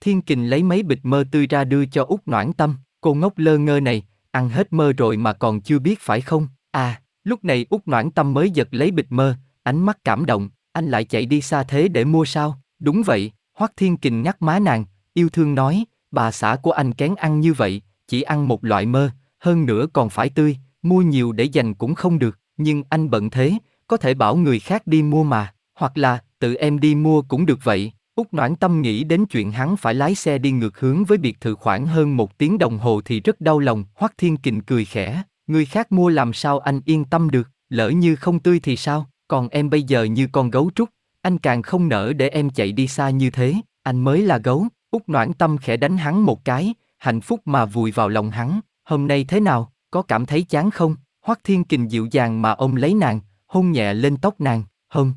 Thiên kình lấy mấy bịch mơ tươi ra đưa cho út noãn tâm, cô ngốc lơ ngơ này, ăn hết mơ rồi mà còn chưa biết phải không? À, lúc này út noãn tâm mới giật lấy bịch mơ, ánh mắt cảm động, anh lại chạy đi xa thế để mua sao? Đúng vậy, hoắc thiên kình nhắc má nàng, yêu thương nói, bà xã của anh kén ăn như vậy, chỉ ăn một loại mơ, hơn nữa còn phải tươi, mua nhiều để dành cũng không được nhưng anh bận thế, có thể bảo người khác đi mua mà, hoặc là, tự em đi mua cũng được vậy. Úc Noãn Tâm nghĩ đến chuyện hắn phải lái xe đi ngược hướng với biệt thự khoảng hơn một tiếng đồng hồ thì rất đau lòng. Hoắc Thiên Kình cười khẽ, người khác mua làm sao anh yên tâm được, lỡ như không tươi thì sao, còn em bây giờ như con gấu trúc, anh càng không nỡ để em chạy đi xa như thế, anh mới là gấu. Úc Noãn Tâm khẽ đánh hắn một cái, hạnh phúc mà vùi vào lòng hắn, hôm nay thế nào, có cảm thấy chán không? Hoắc Thiên Kình dịu dàng mà ôm lấy nàng, hôn nhẹ lên tóc nàng, hôm.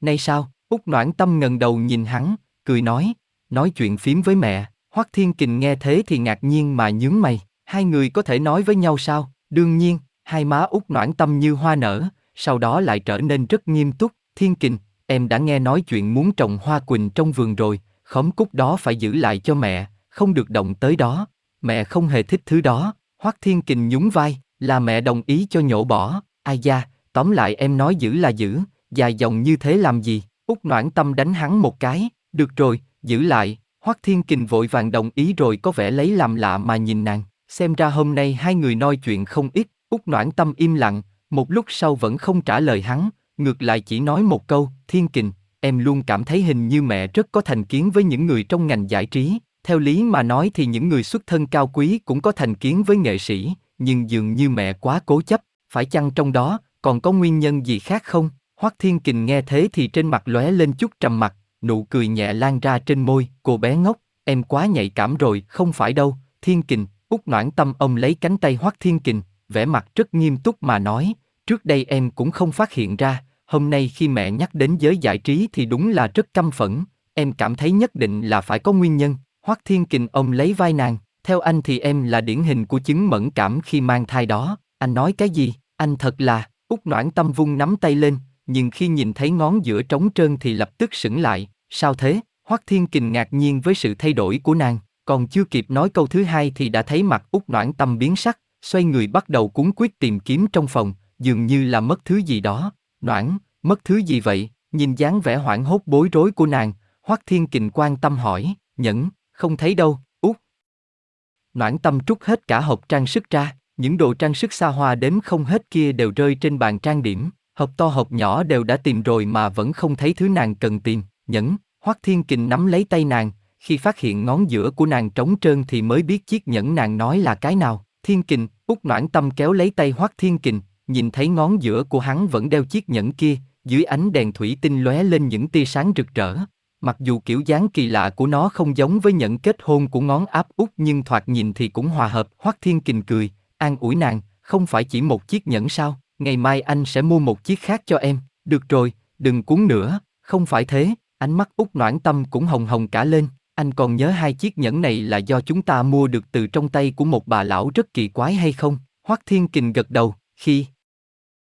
Nay sao? Úc Noãn Tâm ngần đầu nhìn hắn, cười nói, nói chuyện phím với mẹ. Hoắc Thiên Kình nghe thế thì ngạc nhiên mà nhướng mày, hai người có thể nói với nhau sao? Đương nhiên, hai má Úc Noãn Tâm như hoa nở, sau đó lại trở nên rất nghiêm túc. Thiên Kình, em đã nghe nói chuyện muốn trồng hoa quỳnh trong vườn rồi, khóm cúc đó phải giữ lại cho mẹ, không được động tới đó. Mẹ không hề thích thứ đó. Hoắc Thiên Kình nhún vai, là mẹ đồng ý cho nhổ bỏ. Ai da, tóm lại em nói giữ là giữ, dài dòng như thế làm gì? út Noãn Tâm đánh hắn một cái, được rồi, giữ lại. Hoắc Thiên Kình vội vàng đồng ý rồi có vẻ lấy làm lạ mà nhìn nàng. Xem ra hôm nay hai người nói chuyện không ít. út Noãn Tâm im lặng, một lúc sau vẫn không trả lời hắn, ngược lại chỉ nói một câu, Thiên Kình, em luôn cảm thấy hình như mẹ rất có thành kiến với những người trong ngành giải trí. Theo lý mà nói thì những người xuất thân cao quý cũng có thành kiến với nghệ sĩ, nhưng dường như mẹ quá cố chấp, phải chăng trong đó còn có nguyên nhân gì khác không? Hoắc Thiên Kình nghe thế thì trên mặt lóe lên chút trầm mặc, nụ cười nhẹ lan ra trên môi, cô bé ngốc, em quá nhạy cảm rồi, không phải đâu, Thiên Kình, út noãn tâm ông lấy cánh tay Hoắc Thiên Kình, vẻ mặt rất nghiêm túc mà nói, trước đây em cũng không phát hiện ra, hôm nay khi mẹ nhắc đến giới giải trí thì đúng là rất căm phẫn, em cảm thấy nhất định là phải có nguyên nhân, Hoắc Thiên Kình ông lấy vai nàng, theo anh thì em là điển hình của chứng mẫn cảm khi mang thai đó, anh nói cái gì, anh thật là, út noãn tâm vung nắm tay lên, nhưng khi nhìn thấy ngón giữa trống trơn thì lập tức sững lại, sao thế? Hoắc Thiên Kình ngạc nhiên với sự thay đổi của nàng, còn chưa kịp nói câu thứ hai thì đã thấy mặt út noãn tâm biến sắc, xoay người bắt đầu cuốn quyết tìm kiếm trong phòng, dường như là mất thứ gì đó. Noãn, mất thứ gì vậy? Nhìn dáng vẻ hoảng hốt bối rối của nàng, Hoắc Thiên Kình quan tâm hỏi, nhẫn, không thấy đâu, út. Noãn tâm trút hết cả hộp trang sức ra, những đồ trang sức xa hoa đếm không hết kia đều rơi trên bàn trang điểm, hộp to hộp nhỏ đều đã tìm rồi mà vẫn không thấy thứ nàng cần tìm, nhẫn, Hoắc Thiên Kình nắm lấy tay nàng, khi phát hiện ngón giữa của nàng trống trơn thì mới biết chiếc nhẫn nàng nói là cái nào. Thiên Kình, út noãn tâm kéo lấy tay Hoắc Thiên Kình, nhìn thấy ngón giữa của hắn vẫn đeo chiếc nhẫn kia, dưới ánh đèn thủy tinh lóe lên những tia sáng rực rỡ. Mặc dù kiểu dáng kỳ lạ của nó không giống với nhẫn kết hôn của ngón áp út nhưng thoạt nhìn thì cũng hòa hợp. Hoắc Thiên Kình cười, an ủi nàng, không phải chỉ một chiếc nhẫn sao, ngày mai anh sẽ mua một chiếc khác cho em, được rồi, đừng cuốn nữa, không phải thế, ánh mắt út noãn tâm cũng hồng hồng cả lên, anh còn nhớ hai chiếc nhẫn này là do chúng ta mua được từ trong tay của một bà lão rất kỳ quái hay không? Hoắc Thiên Kình gật đầu, khi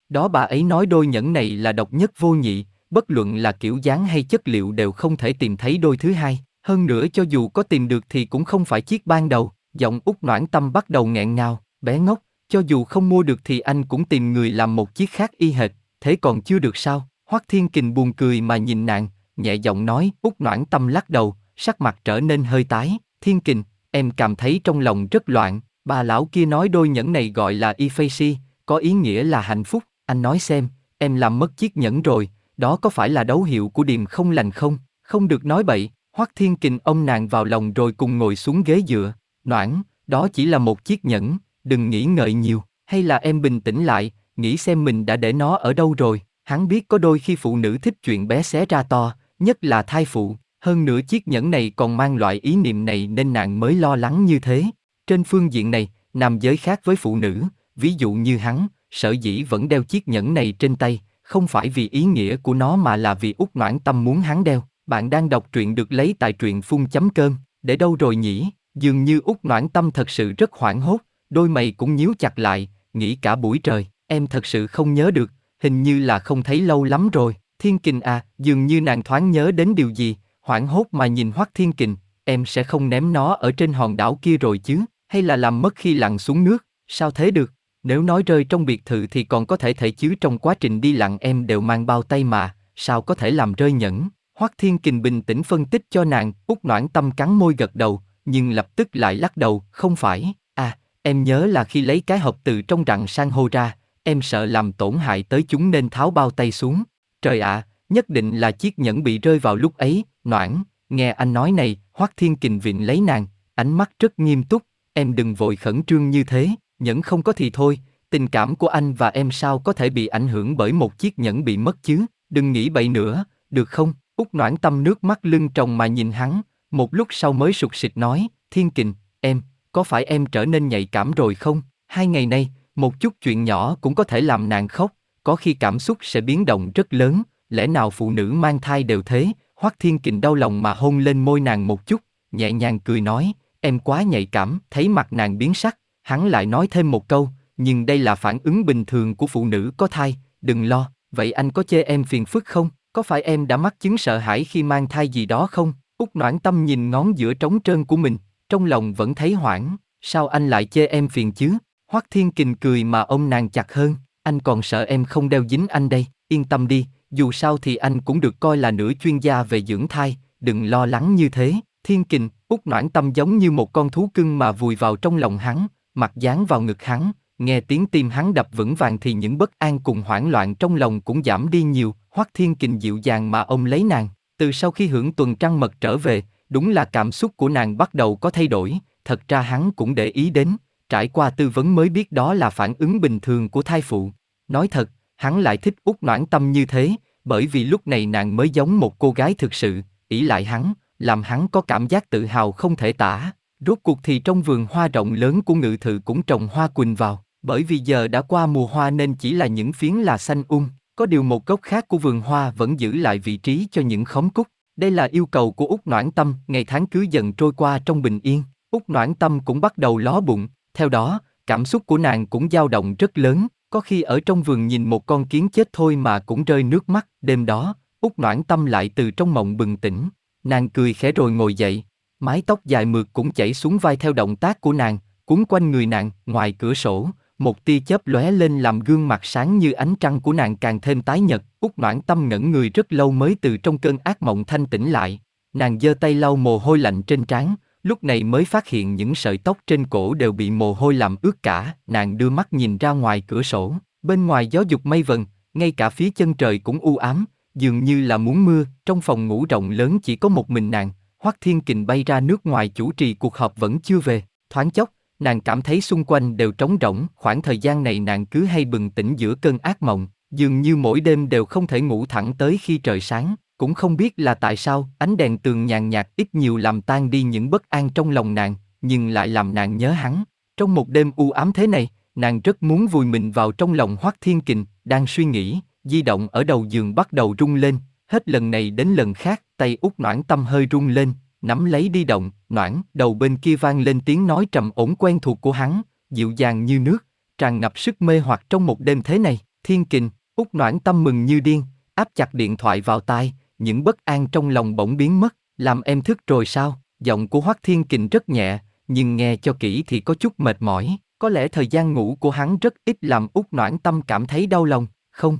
đó bà ấy nói đôi nhẫn này là độc nhất vô nhị, bất luận là kiểu dáng hay chất liệu đều không thể tìm thấy đôi thứ hai, hơn nữa cho dù có tìm được thì cũng không phải chiếc ban đầu, giọng út noãn tâm bắt đầu nghẹn ngào, bé ngốc, cho dù không mua được thì anh cũng tìm người làm một chiếc khác y hệt, thế còn chưa được sao? Hoắc Thiên Kình buồn cười mà nhìn nàng, nhẹ giọng nói, út noãn tâm lắc đầu, sắc mặt trở nên hơi tái. Thiên Kình, em cảm thấy trong lòng rất loạn. Bà lão kia nói đôi nhẫn này gọi là Ifeisi, có ý nghĩa là hạnh phúc. Anh nói xem, em làm mất chiếc nhẫn rồi, đó có phải là dấu hiệu của điềm không lành không? Không được nói bậy. Hoắc Thiên Kình ông nàng vào lòng rồi cùng ngồi xuống ghế dựa. Noãn, đó chỉ là một chiếc nhẫn, đừng nghĩ ngợi nhiều, hay là em bình tĩnh lại, nghĩ xem mình đã để nó ở đâu rồi. Hắn biết có đôi khi phụ nữ thích chuyện bé xé ra to, nhất là thai phụ, hơn nữa chiếc nhẫn này còn mang loại ý niệm này nên nàng mới lo lắng như thế. Trên phương diện này, nam giới khác với phụ nữ, ví dụ như hắn, sở dĩ vẫn đeo chiếc nhẫn này trên tay, không phải vì ý nghĩa của nó mà là vì út noãn tâm muốn hắn đeo. Bạn đang đọc truyện được lấy tại truyện phun chấm cơm, để đâu rồi nhỉ? Dường như út noãn tâm thật sự rất hoảng hốt, đôi mày cũng nhíu chặt lại, nghĩ cả buổi trời, em thật sự không nhớ được, hình như là không thấy lâu lắm rồi. Thiên Kình à, dường như nàng thoáng nhớ đến điều gì, hoảng hốt mà nhìn Hoắc Thiên Kình, em sẽ không ném nó ở trên hòn đảo kia rồi chứ, hay là làm mất khi lặn xuống nước, sao thế được? Nếu nói rơi trong biệt thự thì còn có thể thể chứ trong quá trình đi lặng em đều mang bao tay mà, sao có thể làm rơi nhẫn? Hoắc Thiên Kình bình tĩnh phân tích cho nàng, Úc noãn tâm cắn môi gật đầu, nhưng lập tức lại lắc đầu, không phải, à, em nhớ là khi lấy cái hộp từ trong rặng san hô ra, em sợ làm tổn hại tới chúng nên tháo bao tay xuống. Trời ạ, nhất định là chiếc nhẫn bị rơi vào lúc ấy, noãn, nghe anh nói này, Hoắc Thiên Kình vịn lấy nàng, ánh mắt rất nghiêm túc, em đừng vội khẩn trương như thế, nhẫn không có thì thôi, tình cảm của anh và em sao có thể bị ảnh hưởng bởi một chiếc nhẫn bị mất chứ, đừng nghĩ bậy nữa, được không? Út noãn tâm nước mắt lưng tròng mà nhìn hắn, một lúc sau mới sụt sịt nói, Thiên Kình, em, có phải em trở nên nhạy cảm rồi không? Hai ngày nay, một chút chuyện nhỏ cũng có thể làm nàng khóc, có khi cảm xúc sẽ biến động rất lớn, lẽ nào phụ nữ mang thai đều thế? Hoắc Thiên Kình đau lòng mà hôn lên môi nàng một chút, nhẹ nhàng cười nói, em quá nhạy cảm, thấy mặt nàng biến sắc, hắn lại nói thêm một câu, nhưng đây là phản ứng bình thường của phụ nữ có thai, đừng lo, vậy anh có chê em phiền phức không? Có phải em đã mắc chứng sợ hãi khi mang thai gì đó không? Úc noãn tâm nhìn ngón giữa trống trơn của mình, trong lòng vẫn thấy hoảng, sao anh lại chê em phiền chứ? Hoắc Thiên Kình cười mà ôm nàng chặt hơn, anh còn sợ em không đeo dính anh đây, yên tâm đi, dù sao thì anh cũng được coi là nửa chuyên gia về dưỡng thai, đừng lo lắng như thế. Thiên Kình, Úc noãn tâm giống như một con thú cưng mà vùi vào trong lòng hắn, mặt dán vào ngực hắn, nghe tiếng tim hắn đập vững vàng thì những bất an cùng hoảng loạn trong lòng cũng giảm đi nhiều, Hoắc Thiên Kình dịu dàng mà ôm lấy nàng, từ sau khi hưởng tuần trăng mật trở về, đúng là cảm xúc của nàng bắt đầu có thay đổi, thật ra hắn cũng để ý đến, trải qua tư vấn mới biết đó là phản ứng bình thường của thai phụ. Nói thật, hắn lại thích út noãn tâm như thế, bởi vì lúc này nàng mới giống một cô gái thực sự, ỷ lại hắn, làm hắn có cảm giác tự hào không thể tả. Rốt cuộc thì trong vườn hoa rộng lớn của ngự thự cũng trồng hoa quỳnh vào, bởi vì giờ đã qua mùa hoa nên chỉ là những phiến là xanh um, có điều một góc khác của vườn hoa vẫn giữ lại vị trí cho những khóm cúc. Đây là yêu cầu của Úc Noãn Tâm, ngày tháng cứ dần trôi qua trong bình yên. Úc Noãn Tâm cũng bắt đầu ló bụng, theo đó, cảm xúc của nàng cũng dao động rất lớn, có khi ở trong vườn nhìn một con kiến chết thôi mà cũng rơi nước mắt. Đêm đó, Úc Noãn Tâm lại từ trong mộng bừng tỉnh, nàng cười khẽ rồi ngồi dậy, mái tóc dài mượt cũng chảy xuống vai theo động tác của nàng, cuốn quanh người nàng, ngoài cửa sổ, một tia chớp lóe lên làm gương mặt sáng như ánh trăng của nàng càng thêm tái nhật, út noãn tâm ngẩn người rất lâu mới từ trong cơn ác mộng thanh tỉnh lại. Nàng giơ tay lau mồ hôi lạnh trên trán, lúc này mới phát hiện những sợi tóc trên cổ đều bị mồ hôi làm ướt cả, nàng đưa mắt nhìn ra ngoài cửa sổ, bên ngoài gió dục mây vần, ngay cả phía chân trời cũng u ám, dường như là muốn mưa, trong phòng ngủ rộng lớn chỉ có một mình nàng, Hoắc Thiên Kình bay ra nước ngoài chủ trì cuộc họp vẫn chưa về, thoáng chốc, nàng cảm thấy xung quanh đều trống rỗng, khoảng thời gian này nàng cứ hay bừng tỉnh giữa cơn ác mộng, dường như mỗi đêm đều không thể ngủ thẳng tới khi trời sáng, cũng không biết là tại sao, ánh đèn tường nhàn nhạt ít nhiều làm tan đi những bất an trong lòng nàng, nhưng lại làm nàng nhớ hắn. Trong một đêm u ám thế này, nàng rất muốn vùi mình vào trong lòng Hoắc Thiên Kình, đang suy nghĩ, di động ở đầu giường bắt đầu rung lên, hết lần này đến lần khác, tay út noãn tâm hơi rung lên, nắm lấy đi động, noãn, đầu bên kia vang lên tiếng nói trầm ổn quen thuộc của hắn, dịu dàng như nước, tràn ngập sức mê hoặc trong một đêm thế này, thiên kình, út noãn tâm mừng như điên, áp chặt điện thoại vào tai, những bất an trong lòng bỗng biến mất, làm em thức rồi sao, giọng của Hoắc Thiên Kình rất nhẹ, nhưng nghe cho kỹ thì có chút mệt mỏi, có lẽ thời gian ngủ của hắn rất ít làm út noãn tâm cảm thấy đau lòng, không?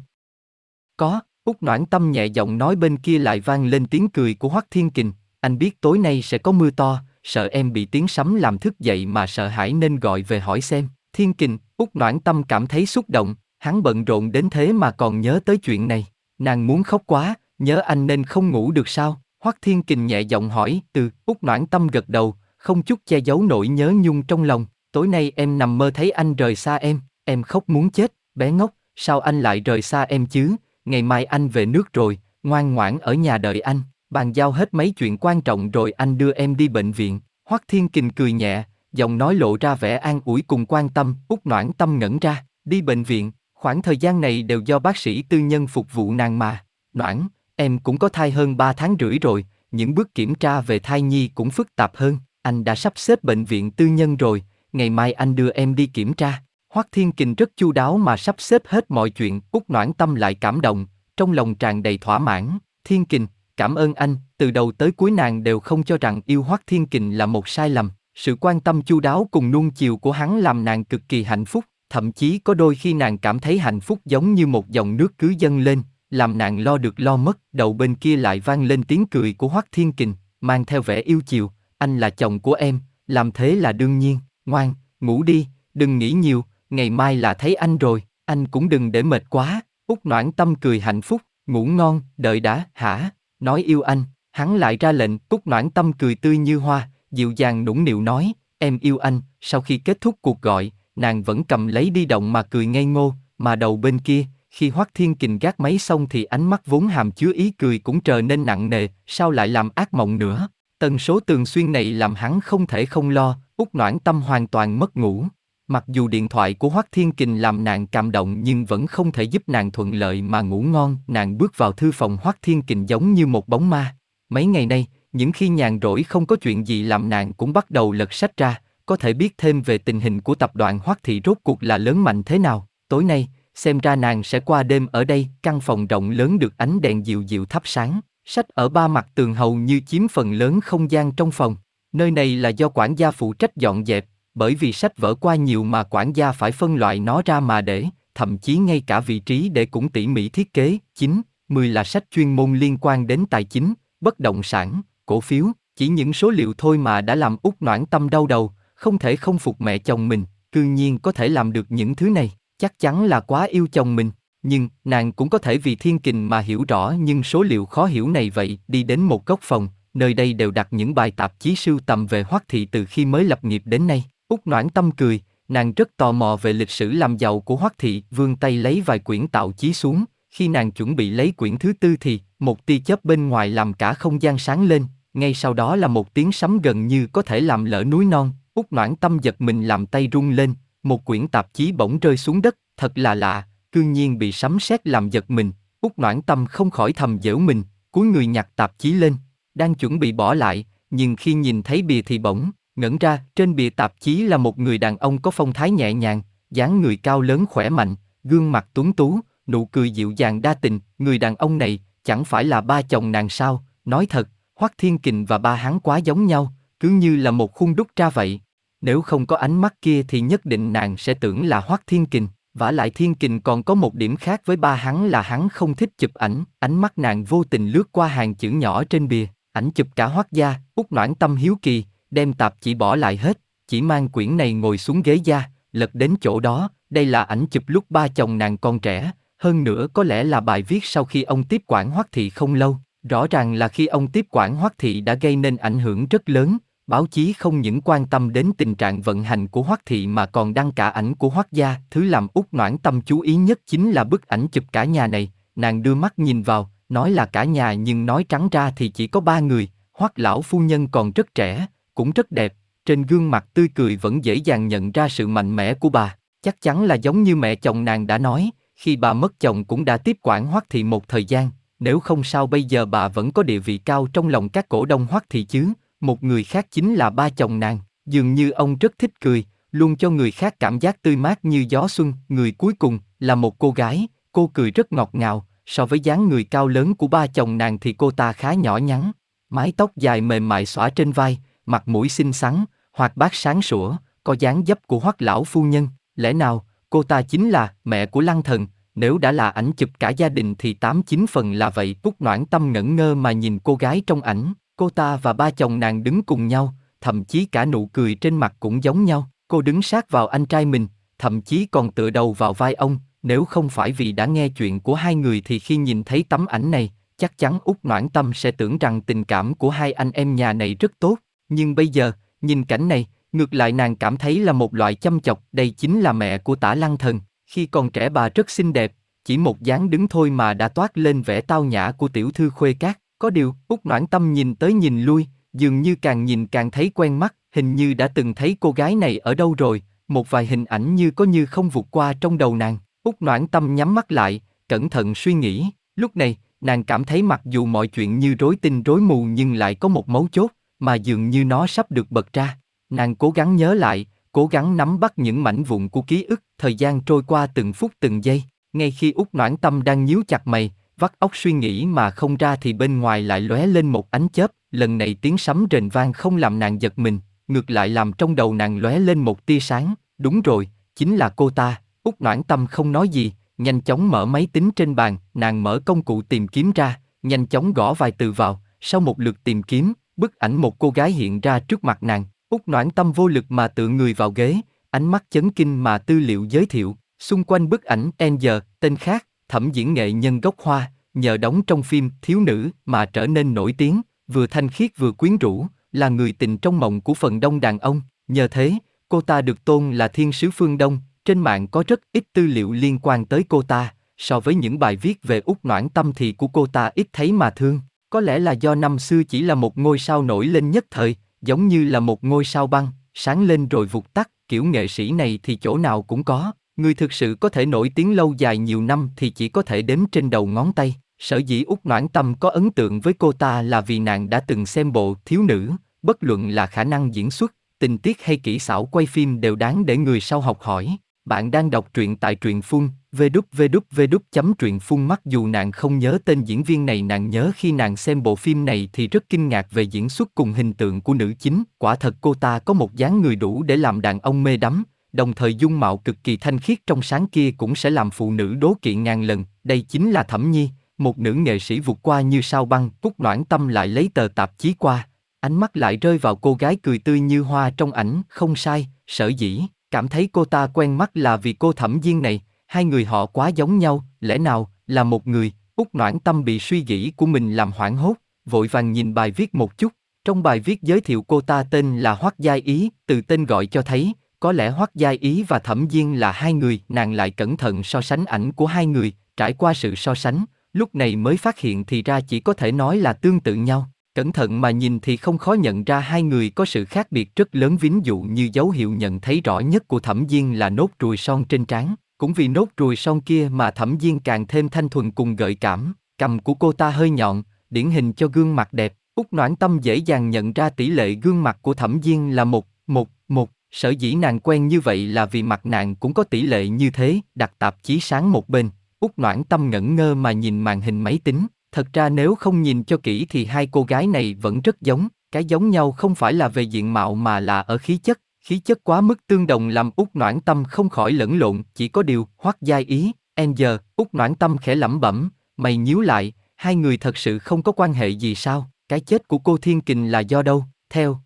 Có, Úc noãn tâm nhẹ giọng nói bên kia lại vang lên tiếng cười của Hoắc Thiên Kình, anh biết tối nay sẽ có mưa to, sợ em bị tiếng sấm làm thức dậy mà sợ hãi nên gọi về hỏi xem. Thiên kình, Úc noãn tâm cảm thấy xúc động, hắn bận rộn đến thế mà còn nhớ tới chuyện này. Nàng muốn khóc quá, nhớ anh nên không ngủ được sao? Hoắc Thiên Kình nhẹ giọng hỏi, từ, Úc noãn tâm gật đầu, không chút che giấu nỗi nhớ nhung trong lòng. Tối nay em nằm mơ thấy anh rời xa em, em khóc muốn chết, bé ngốc, sao anh lại rời xa em chứ? Ngày mai anh về nước rồi, ngoan ngoãn ở nhà đợi anh bàn giao hết mấy chuyện quan trọng rồi anh đưa em đi bệnh viện. Hoắc Thiên Kình cười nhẹ, giọng nói lộ ra vẻ an ủi cùng quan tâm, út noãn tâm ngẩn ra, đi bệnh viện, khoảng thời gian này đều do bác sĩ tư nhân phục vụ nàng mà. Noãn, em cũng có thai hơn 3 tháng rưỡi rồi, những bước kiểm tra về thai nhi cũng phức tạp hơn, anh đã sắp xếp bệnh viện tư nhân rồi, ngày mai anh đưa em đi kiểm tra. Hoắc Thiên Kình rất chu đáo mà sắp xếp hết mọi chuyện, Úc noãn tâm lại cảm động, trong lòng tràn đầy thỏa mãn. Thiên Kình, Cảm ơn anh, từ đầu tới cuối nàng đều không cho rằng yêu Hoắc Thiên Kình là một sai lầm. Sự quan tâm chu đáo cùng nuông chiều của hắn làm nàng cực kỳ hạnh phúc, thậm chí có đôi khi nàng cảm thấy hạnh phúc giống như một dòng nước cứ dâng lên, làm nàng lo được lo mất. Đầu bên kia lại vang lên tiếng cười của Hoắc Thiên Kình, mang theo vẻ yêu chiều, anh là chồng của em, làm thế là đương nhiên, ngoan, ngủ đi, đừng nghĩ nhiều, ngày mai là thấy anh rồi, anh cũng đừng để mệt quá. Úc Noãn Tâm cười hạnh phúc, Ngủ ngon, đợi đã, hả? Nói yêu anh, hắn lại ra lệnh, Cúc Noãn Tâm cười tươi như hoa, dịu dàng nũng nịu nói, em yêu anh, sau khi kết thúc cuộc gọi, nàng vẫn cầm lấy đi động mà cười ngây ngô, mà đầu bên kia, khi Hoắc Thiên Kình gác máy xong thì ánh mắt vốn hàm chứa ý cười cũng trở nên nặng nề, sao lại làm ác mộng nữa? Tần số thường xuyên này làm hắn không thể không lo, út noãn tâm hoàn toàn mất ngủ. Mặc dù điện thoại của Hoắc Thiên Kình làm nàng cảm động nhưng vẫn không thể giúp nàng thuận lợi mà ngủ ngon. Nàng bước vào thư phòng Hoắc Thiên Kình giống như một bóng ma. Mấy ngày nay, những khi nhàn rỗi không có chuyện gì làm nàng cũng bắt đầu lật sách ra, có thể biết thêm về tình hình của tập đoàn Hoắc Thị rốt cuộc là lớn mạnh thế nào. Tối nay, xem ra nàng sẽ qua đêm ở đây, căn phòng rộng lớn được ánh đèn dịu dịu thắp sáng. Sách ở ba mặt tường hầu như chiếm phần lớn không gian trong phòng. Nơi này là do quản gia phụ trách dọn dẹp, bởi vì sách vở qua nhiều mà quản gia phải phân loại nó ra mà để, thậm chí ngay cả vị trí để cũng tỉ mỉ thiết kế. 9. 10 là sách chuyên môn liên quan đến tài chính, bất động sản, cổ phiếu, chỉ những số liệu thôi mà đã làm út noãn tâm đau đầu, không thể không phục mẹ chồng mình, cư nhiên có thể làm được những thứ này, chắc chắn là quá yêu chồng mình. Nhưng, nàng cũng có thể vì thiên kình mà hiểu rõ nhưng số liệu khó hiểu này vậy, đi đến một góc phòng, nơi đây đều đặt những bài tạp chí sưu tầm về Hoắc Thị từ khi mới lập nghiệp đến nay. Úc Noãn Tâm cười, nàng rất tò mò về lịch sử làm giàu của Hoắc Thị, Vương tay lấy vài quyển tạo chí xuống, khi nàng chuẩn bị lấy quyển thứ tư thì, một tia chớp bên ngoài làm cả không gian sáng lên, ngay sau đó là một tiếng sấm gần như có thể làm lỡ núi non, Úc Noãn Tâm giật mình làm tay rung lên, một quyển tạp chí bỗng rơi xuống đất, thật là lạ, cương nhiên bị sấm sét làm giật mình, Úc Noãn Tâm không khỏi thầm giễu mình, cúi người nhặt tạp chí lên, đang chuẩn bị bỏ lại, nhưng khi nhìn thấy bìa thì bỗng, ngẩn ra, trên bìa tạp chí là một người đàn ông có phong thái nhẹ nhàng, dáng người cao lớn khỏe mạnh, gương mặt tuấn tú, nụ cười dịu dàng đa tình, người đàn ông này, chẳng phải là ba chồng nàng sao, nói thật, Hoắc Thiên Kình và ba hắn quá giống nhau, cứ như là một khuôn đúc ra vậy. Nếu không có ánh mắt kia thì nhất định nàng sẽ tưởng là Hoắc Thiên Kình. Vả lại Thiên Kình còn có một điểm khác với ba hắn là hắn không thích chụp ảnh, ánh mắt nàng vô tình lướt qua hàng chữ nhỏ trên bìa, ảnh chụp cả hoắc gia, út noãn tâm hiếu kỳ, đem tạp chỉ bỏ lại hết, chỉ mang quyển này ngồi xuống ghế da, lật đến chỗ đó, đây là ảnh chụp lúc ba chồng nàng còn trẻ, hơn nữa có lẽ là bài viết sau khi ông tiếp quản hoắc thị không lâu, rõ ràng là khi ông tiếp quản hoắc thị đã gây nên ảnh hưởng rất lớn, báo chí không những quan tâm đến tình trạng vận hành của Hoắc thị mà còn đăng cả ảnh của Hoắc gia, thứ làm út noãn tâm chú ý nhất chính là bức ảnh chụp cả nhà này, nàng đưa mắt nhìn vào, nói là cả nhà nhưng nói trắng ra thì chỉ có ba người, Hoắc lão phu nhân còn rất trẻ, cũng rất đẹp, trên gương mặt tươi cười vẫn dễ dàng nhận ra sự mạnh mẽ của bà, chắc chắn là giống như mẹ chồng nàng đã nói, khi bà mất chồng cũng đã tiếp quản Hoắc thị một thời gian, nếu không sao bây giờ bà vẫn có địa vị cao trong lòng các cổ đông Hoắc thị chứ, một người khác chính là ba chồng nàng, dường như ông rất thích cười, luôn cho người khác cảm giác tươi mát như gió xuân, người cuối cùng là một cô gái, cô cười rất ngọt ngào, so với dáng người cao lớn của ba chồng nàng thì cô ta khá nhỏ nhắn, mái tóc dài mềm mại xõa trên vai, mặt mũi xinh xắn, hoạt bát sáng sủa, có dáng dấp của hoắc lão phu nhân, lẽ nào cô ta chính là mẹ của lăng thần, nếu đã là ảnh chụp cả gia đình thì tám chín phần là vậy. Cúc Noãn Tâm ngẩn ngơ mà nhìn cô gái trong ảnh, cô ta và ba chồng nàng đứng cùng nhau, thậm chí cả nụ cười trên mặt cũng giống nhau. Cô đứng sát vào anh trai mình, thậm chí còn tựa đầu vào vai ông. Nếu không phải vì đã nghe chuyện của hai người thì khi nhìn thấy tấm ảnh này, chắc chắn út Noãn Tâm sẽ tưởng rằng tình cảm của hai anh em nhà này rất tốt. Nhưng bây giờ, nhìn cảnh này, ngược lại nàng cảm thấy là một loại chăm chọc. Đây chính là mẹ của Tả Lăng Thần. Khi còn trẻ bà rất xinh đẹp, chỉ một dáng đứng thôi mà đã toát lên vẻ tao nhã của tiểu thư khuê cát. Có điều, Úc Noãn Tâm nhìn tới nhìn lui, dường như càng nhìn càng thấy quen mắt, hình như đã từng thấy cô gái này ở đâu rồi, một vài hình ảnh như có như không vụt qua trong đầu nàng. Úc Noãn Tâm nhắm mắt lại, cẩn thận suy nghĩ, lúc này, nàng cảm thấy mặc dù mọi chuyện như rối tinh rối mù nhưng lại có một mấu chốt, mà dường như nó sắp được bật ra. Nàng cố gắng nhớ lại, cố gắng nắm bắt những mảnh vụn của ký ức, thời gian trôi qua từng phút từng giây. Ngay khi út Noãn Tâm đang nhíu chặt mày, vắt óc suy nghĩ mà không ra thì bên ngoài lại lóe lên một ánh chớp, lần này tiếng sấm rền vang không làm nàng giật mình, ngược lại làm trong đầu nàng lóe lên một tia sáng, đúng rồi, chính là cô ta, út noãn tâm không nói gì, nhanh chóng mở máy tính trên bàn, nàng mở công cụ tìm kiếm ra, nhanh chóng gõ vài từ vào, sau một lượt tìm kiếm, bức ảnh một cô gái hiện ra trước mặt nàng, út noãn tâm vô lực mà tự người vào ghế, ánh mắt chấn kinh mà tư liệu giới thiệu, xung quanh bức ảnh N tên khác, thẩm diễn nghệ nhân gốc hoa, nhờ đóng trong phim Thiếu nữ mà trở nên nổi tiếng, vừa thanh khiết vừa quyến rũ, là người tình trong mộng của phần đông đàn ông, nhờ thế, cô ta được tôn là thiên sứ phương Đông, trên mạng có rất ít tư liệu liên quan tới cô ta, so với những bài viết về út noãn tâm thì của cô ta ít thấy mà thương. Có lẽ là do năm xưa chỉ là một ngôi sao nổi lên nhất thời, giống như là một ngôi sao băng, sáng lên rồi vụt tắt, kiểu nghệ sĩ này thì chỗ nào cũng có. Người thực sự có thể nổi tiếng lâu dài nhiều năm thì chỉ có thể đếm trên đầu ngón tay. Sở dĩ Úc Noãn Tâm có ấn tượng với cô ta là vì nàng đã từng xem bộ thiếu nữ, bất luận là khả năng diễn xuất, tình tiết hay kỹ xảo quay phim đều đáng để người sau học hỏi. Bạn đang đọc truyện tại truyện phun, www chấm truyện phun mặc dù nàng không nhớ tên diễn viên này nàng nhớ khi nàng xem bộ phim này thì rất kinh ngạc về diễn xuất cùng hình tượng của nữ chính, quả thật cô ta có một dáng người đủ để làm đàn ông mê đắm, đồng thời dung mạo cực kỳ thanh khiết trong sáng kia cũng sẽ làm phụ nữ đố kỵ ngàn lần, đây chính là Thẩm Nhi, một nữ nghệ sĩ vụt qua như sao băng, Cúc Noãn Tâm lại lấy tờ tạp chí qua, ánh mắt lại rơi vào cô gái cười tươi như hoa trong ảnh, không sai, sở dĩ, cảm thấy cô ta quen mắt là vì cô Thẩm Diên này, hai người họ quá giống nhau, lẽ nào, là một người, út Noãn Tâm bị suy nghĩ của mình làm hoảng hốt, vội vàng nhìn bài viết một chút, trong bài viết giới thiệu cô ta tên là Hoắc Giai Ý, từ tên gọi cho thấy, có lẽ Hoắc Giai Ý và Thẩm Diên là hai người, nàng lại cẩn thận so sánh ảnh của hai người, trải qua sự so sánh, lúc này mới phát hiện thì ra chỉ có thể nói là tương tự nhau. Cẩn thận mà nhìn thì không khó nhận ra hai người có sự khác biệt rất lớn. Ví dụ như dấu hiệu nhận thấy rõ nhất của Thẩm Diên là nốt ruồi son trên trán, cũng vì nốt ruồi son kia mà Thẩm Diên càng thêm thanh thuần cùng gợi cảm, cầm của cô ta hơi nhọn, điển hình cho gương mặt đẹp. Úc Noãn Tâm dễ dàng nhận ra tỷ lệ gương mặt của Thẩm Diên là một, một, một, sở dĩ nàng quen như vậy là vì mặt nàng cũng có tỷ lệ như thế, đặt tạp chí sáng một bên, Úc Noãn Tâm ngẩn ngơ mà nhìn màn hình máy tính, thật ra nếu không nhìn cho kỹ thì hai cô gái này vẫn rất giống, cái giống nhau không phải là về diện mạo mà là ở khí chất, khí chất quá mức tương đồng làm út Noãn Tâm không khỏi lẫn lộn, chỉ có điều, hoắc giai ý, en giờ, út Noãn Tâm khẽ lẩm bẩm, mày nhíu lại, hai người thật sự không có quan hệ gì sao, cái chết của cô Thiên Kình là do đâu, theo.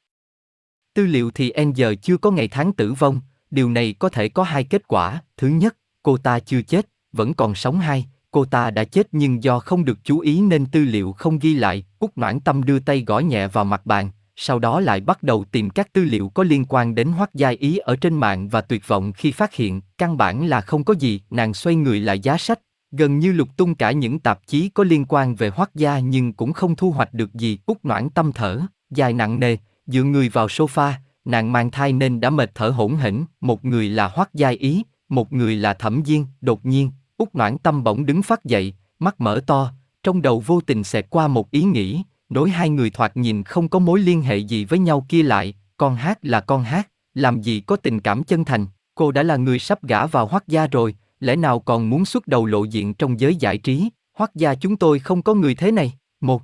Tư liệu thì en giờ chưa có ngày tháng tử vong, điều này có thể có hai kết quả, thứ nhất, cô ta chưa chết, vẫn còn sống hai, cô ta đã chết nhưng do không được chú ý nên tư liệu không ghi lại, Úc Noãn Tâm đưa tay gõ nhẹ vào mặt bàn, sau đó lại bắt đầu tìm các tư liệu có liên quan đến Hoắc Gia Ý ở trên mạng và tuyệt vọng khi phát hiện, căn bản là không có gì, nàng xoay người lại giá sách, gần như lục tung cả những tạp chí có liên quan về Hoắc gia nhưng cũng không thu hoạch được gì, Úc Noãn Tâm thở, dài nặng nề, dựa người vào sofa, nàng mang thai nên đã mệt thở hổn hển, một người là Hoắc Gia Ý, một người là Thẩm Diên, đột nhiên, Úc Noãn Tâm bỗng đứng phát dậy, mắt mở to, trong đầu vô tình xẹt qua một ý nghĩ, nối hai người thoạt nhìn không có mối liên hệ gì với nhau kia lại, con hát là con hát, làm gì có tình cảm chân thành, cô đã là người sắp gả vào hoác gia rồi, lẽ nào còn muốn xuất đầu lộ diện trong giới giải trí, hoác gia chúng tôi không có người thế này, một.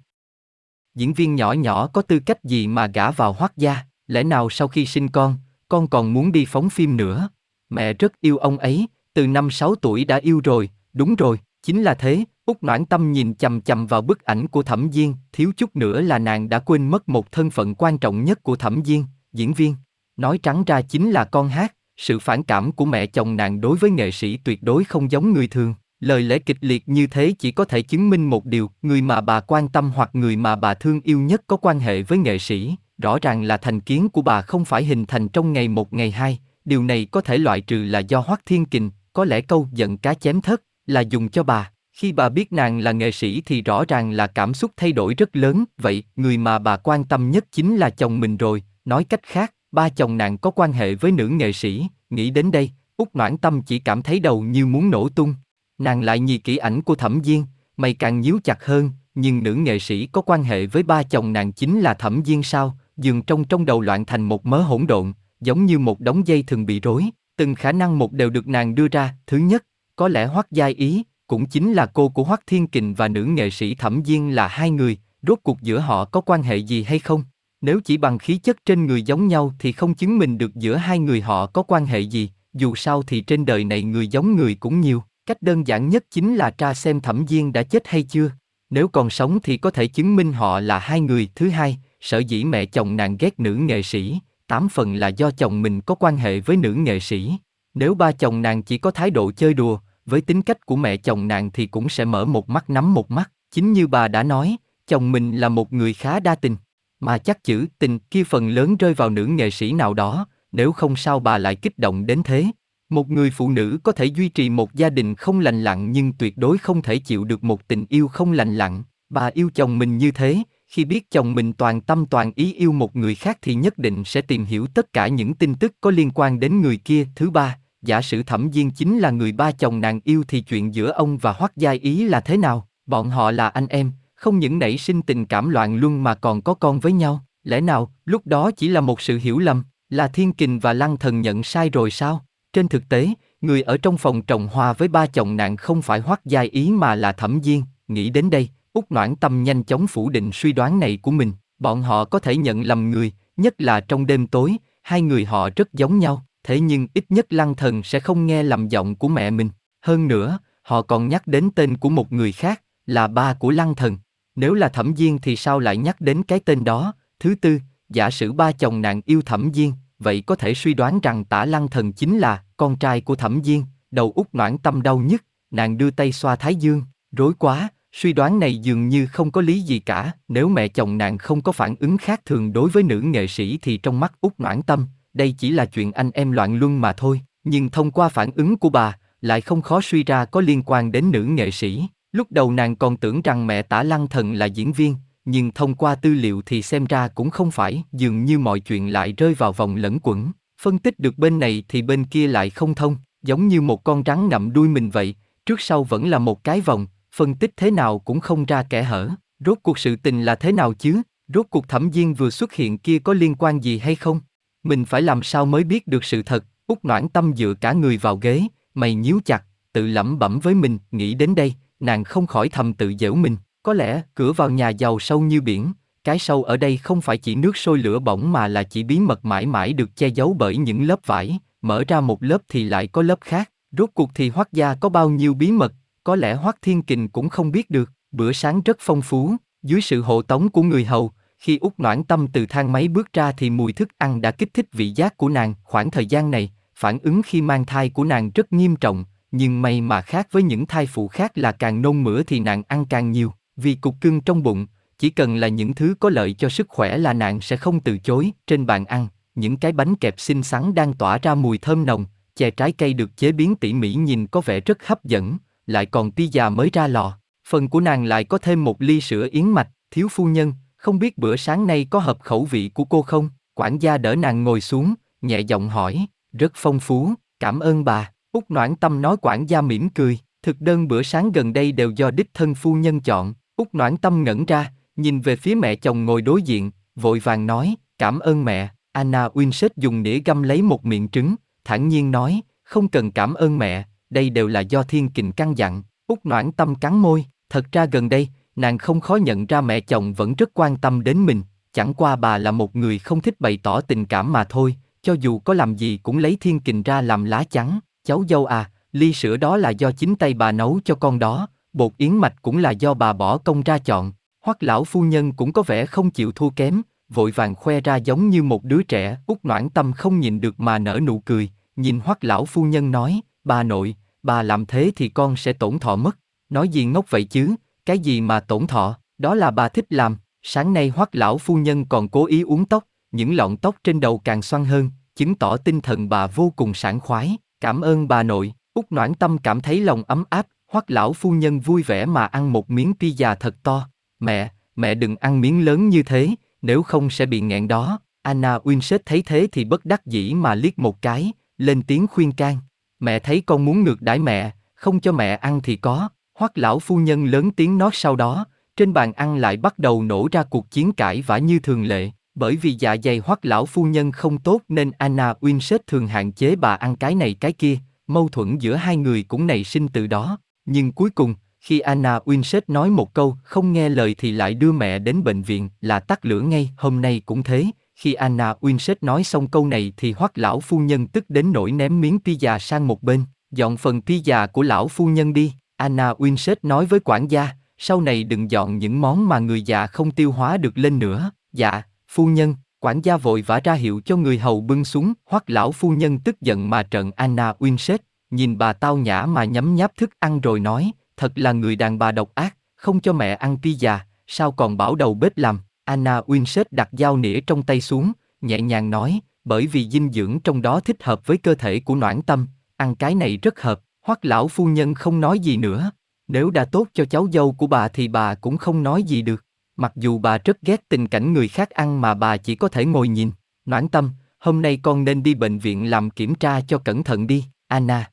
Diễn viên nhỏ nhỏ có tư cách gì mà gả vào hoác gia, lẽ nào sau khi sinh con, con còn muốn đi phóng phim nữa, mẹ rất yêu ông ấy, từ năm 6 tuổi đã yêu rồi, đúng rồi, chính là thế, Úc Noãn Tâm nhìn chầm chầm vào bức ảnh của Thẩm Diên, thiếu chút nữa là nàng đã quên mất một thân phận quan trọng nhất của Thẩm Diên, diễn viên. Nói trắng ra chính là con hát, sự phản cảm của mẹ chồng nàng đối với nghệ sĩ tuyệt đối không giống người thường. Lời lẽ kịch liệt như thế chỉ có thể chứng minh một điều, người mà bà quan tâm hoặc người mà bà thương yêu nhất có quan hệ với nghệ sĩ, rõ ràng là thành kiến của bà không phải hình thành trong ngày một ngày hai, điều này có thể loại trừ là do Hoắc Thiên Kình, có lẽ câu giận cá chém thất là dùng cho bà. Khi bà biết nàng là nghệ sĩ thì rõ ràng là cảm xúc thay đổi rất lớn, vậy người mà bà quan tâm nhất chính là chồng mình rồi, nói cách khác, ba chồng nàng có quan hệ với nữ nghệ sĩ, nghĩ đến đây, út Noãn Tâm chỉ cảm thấy đầu như muốn nổ tung. Nàng lại nhìn kỹ ảnh của Thẩm Diên, mày càng nhíu chặt hơn, nhưng nữ nghệ sĩ có quan hệ với ba chồng nàng chính là Thẩm Diên sao, dường trong trong đầu loạn thành một mớ hỗn độn, giống như một đống dây thường bị rối, từng khả năng một đều được nàng đưa ra, thứ nhất, có lẽ Hoắc Giai Ý, cũng chính là cô của Hoắc Thiên Kình và nữ nghệ sĩ Thẩm Diên là hai người, rốt cuộc giữa họ có quan hệ gì hay không? Nếu chỉ bằng khí chất trên người giống nhau thì không chứng minh được giữa hai người họ có quan hệ gì, dù sao thì trên đời này người giống người cũng nhiều, cách đơn giản nhất chính là tra xem Thẩm Diên đã chết hay chưa. Nếu còn sống thì có thể chứng minh họ là hai người. Thứ hai, sở dĩ mẹ chồng nàng ghét nữ nghệ sĩ, tám phần là do chồng mình có quan hệ với nữ nghệ sĩ. Nếu ba chồng nàng chỉ có thái độ chơi đùa, với tính cách của mẹ chồng nàng thì cũng sẽ mở một mắt nắm một mắt. Chính như bà đã nói, chồng mình là một người khá đa tình. Mà chắc chữ tình kia phần lớn rơi vào nữ nghệ sĩ nào đó, nếu không sao bà lại kích động đến thế. Một người phụ nữ có thể duy trì một gia đình không lành lặn nhưng tuyệt đối không thể chịu được một tình yêu không lành lặn. Bà yêu chồng mình như thế, khi biết chồng mình toàn tâm toàn ý yêu một người khác thì nhất định sẽ tìm hiểu tất cả những tin tức có liên quan đến người kia. Thứ ba, giả sử thẩm viên chính là người ba chồng nàng yêu thì chuyện giữa ông và hoắc gia ý là thế nào? Bọn họ là anh em, không những nảy sinh tình cảm loạn luân mà còn có con với nhau. Lẽ nào, lúc đó chỉ là một sự hiểu lầm, là thiên kình và lăng thần nhận sai rồi sao? Trên thực tế, người ở trong phòng trồng hoa với ba chồng nạn không phải hoắc gia ý mà là thẩm viên. Nghĩ đến đây, Úc Noãn Tâm nhanh chóng phủ định suy đoán này của mình. Bọn họ có thể nhận lầm người, nhất là trong đêm tối, hai người họ rất giống nhau, thế nhưng ít nhất lăng thần sẽ không nghe lầm giọng của mẹ mình. Hơn nữa, họ còn nhắc đến tên của một người khác, là ba của lăng thần. Nếu là thẩm viên thì sao lại nhắc đến cái tên đó? Thứ tư, giả sử ba chồng nàng yêu thẩm viên, vậy có thể suy đoán rằng tả lăng thần chính là con trai của thẩm viên, đầu út noãn tâm đau nhất, nàng đưa tay xoa thái dương, rối quá, suy đoán này dường như không có lý gì cả, nếu mẹ chồng nàng không có phản ứng khác thường đối với nữ nghệ sĩ thì trong mắt út noãn tâm, đây chỉ là chuyện anh em loạn luân mà thôi, nhưng thông qua phản ứng của bà, lại không khó suy ra có liên quan đến nữ nghệ sĩ. Lúc đầu nàng còn tưởng rằng mẹ tả lăng thần là diễn viên, nhưng thông qua tư liệu thì xem ra cũng không phải, dường như mọi chuyện lại rơi vào vòng lẫn quẩn. Phân tích được bên này thì bên kia lại không thông, giống như một con rắn ngậm đuôi mình vậy, trước sau vẫn là một cái vòng, phân tích thế nào cũng không ra kẻ hở. Rốt cuộc sự tình là thế nào chứ? Rốt cuộc thẩm viên vừa xuất hiện kia có liên quan gì hay không? Mình phải làm sao mới biết được sự thật? Út noãn tâm dựa cả người vào ghế, mày nhíu chặt, tự lẩm bẩm với mình, nghĩ đến đây, nàng không khỏi thầm tự dễu mình. Có lẽ, cửa vào nhà giàu sâu như biển, cái sâu ở đây không phải chỉ nước sôi lửa bỏng mà là chỉ bí mật mãi mãi được che giấu bởi những lớp vải, mở ra một lớp thì lại có lớp khác. Rốt cuộc thì Hoắc gia có bao nhiêu bí mật, có lẽ Hoắc Thiên Kình cũng không biết được. Bữa sáng rất phong phú, dưới sự hộ tống của người hầu, khi út noãn tâm từ thang máy bước ra thì mùi thức ăn đã kích thích vị giác của nàng. Khoảng thời gian này, phản ứng khi mang thai của nàng rất nghiêm trọng, nhưng may mà khác với những thai phụ khác là càng nôn mửa thì nàng ăn càng nhiều. Vì cục cưng trong bụng, chỉ cần là những thứ có lợi cho sức khỏe là nàng sẽ không từ chối. Trên bàn ăn, những cái bánh kẹp xinh xắn đang tỏa ra mùi thơm nồng, chè trái cây được chế biến tỉ mỉ nhìn có vẻ rất hấp dẫn, lại còn ti già mới ra lò. Phần của nàng lại có thêm một ly sữa yến mạch, thiếu phu nhân, không biết bữa sáng nay có hợp khẩu vị của cô không? Quản gia đỡ nàng ngồi xuống, nhẹ giọng hỏi, rất phong phú, cảm ơn bà. Úc Noãn Tâm nói quản gia mỉm cười, thực đơn bữa sáng gần đây đều do đích thân phu nhân chọn. Úc Noãn Tâm ngẩn ra, nhìn về phía mẹ chồng ngồi đối diện, vội vàng nói, cảm ơn mẹ. Anna Winsett dùng nĩa găm lấy một miệng trứng, thản nhiên nói, không cần cảm ơn mẹ, đây đều là do thiên kình căn dặn. út Noãn Tâm cắn môi, thật ra gần đây, nàng không khó nhận ra mẹ chồng vẫn rất quan tâm đến mình, chẳng qua bà là một người không thích bày tỏ tình cảm mà thôi, cho dù có làm gì cũng lấy thiên kình ra làm lá chắn. Cháu dâu à, ly sữa đó là do chính tay bà nấu cho con đó, bột yến mạch cũng là do bà bỏ công ra chọn. Hoắc lão phu nhân cũng có vẻ không chịu thua kém, vội vàng khoe ra giống như một đứa trẻ. Út noãn tâm không nhìn được mà nở nụ cười, nhìn Hoắc lão phu nhân nói, bà nội, bà làm thế thì con sẽ tổn thọ mất. Nói gì ngốc vậy chứ, cái gì mà tổn thọ, đó là bà thích làm. Sáng nay Hoắc lão phu nhân còn cố ý uống tóc, những lọn tóc trên đầu càng xoăn hơn, chứng tỏ tinh thần bà vô cùng sảng khoái. Cảm ơn bà nội, Út Noãn Tâm cảm thấy lòng ấm áp, Hoắc lão phu nhân vui vẻ mà ăn một miếng pizza thật to. Mẹ, mẹ đừng ăn miếng lớn như thế, nếu không sẽ bị nghẹn đó. Anna Winsett thấy thế thì bất đắc dĩ mà liếc một cái, lên tiếng khuyên can. Mẹ thấy con muốn ngược đãi mẹ, không cho mẹ ăn thì có. Hoắc lão phu nhân lớn tiếng nói sau đó, trên bàn ăn lại bắt đầu nổ ra cuộc chiến cãi vã như thường lệ. Bởi vì dạ dày Hoắc lão phu nhân không tốt nên Anna Winsett thường hạn chế bà ăn cái này cái kia, mâu thuẫn giữa hai người cũng nảy sinh từ đó. Nhưng cuối cùng, khi Anna Winsett nói một câu không nghe lời thì lại đưa mẹ đến bệnh viện là tắt lửa ngay. Hôm nay cũng thế, khi Anna Winsett nói xong câu này thì hoắc lão phu nhân tức đến nỗi ném miếng pizza sang một bên, dọn phần pizza của lão phu nhân đi. Anna Winsett nói với quản gia, sau này đừng dọn những món mà người già không tiêu hóa được lên nữa. Dạ, phu nhân, quản gia vội vã ra hiệu cho người hầu bưng xuống, hoắc lão phu nhân tức giận mà trận Anna Winsett, nhìn bà tao nhã mà nhấm nháp thức ăn rồi nói, thật là người đàn bà độc ác, không cho mẹ ăn pizza, sao còn bảo đầu bếp làm. Anna Winsett đặt dao nĩa trong tay xuống, nhẹ nhàng nói, bởi vì dinh dưỡng trong đó thích hợp với cơ thể của noãn tâm, ăn cái này rất hợp, hoắc lão phu nhân không nói gì nữa. Nếu đã tốt cho cháu dâu của bà thì bà cũng không nói gì được. Mặc dù bà rất ghét tình cảnh người khác ăn mà bà chỉ có thể ngồi nhìn. Noãn tâm, hôm nay con nên đi bệnh viện làm kiểm tra cho cẩn thận đi, Anna.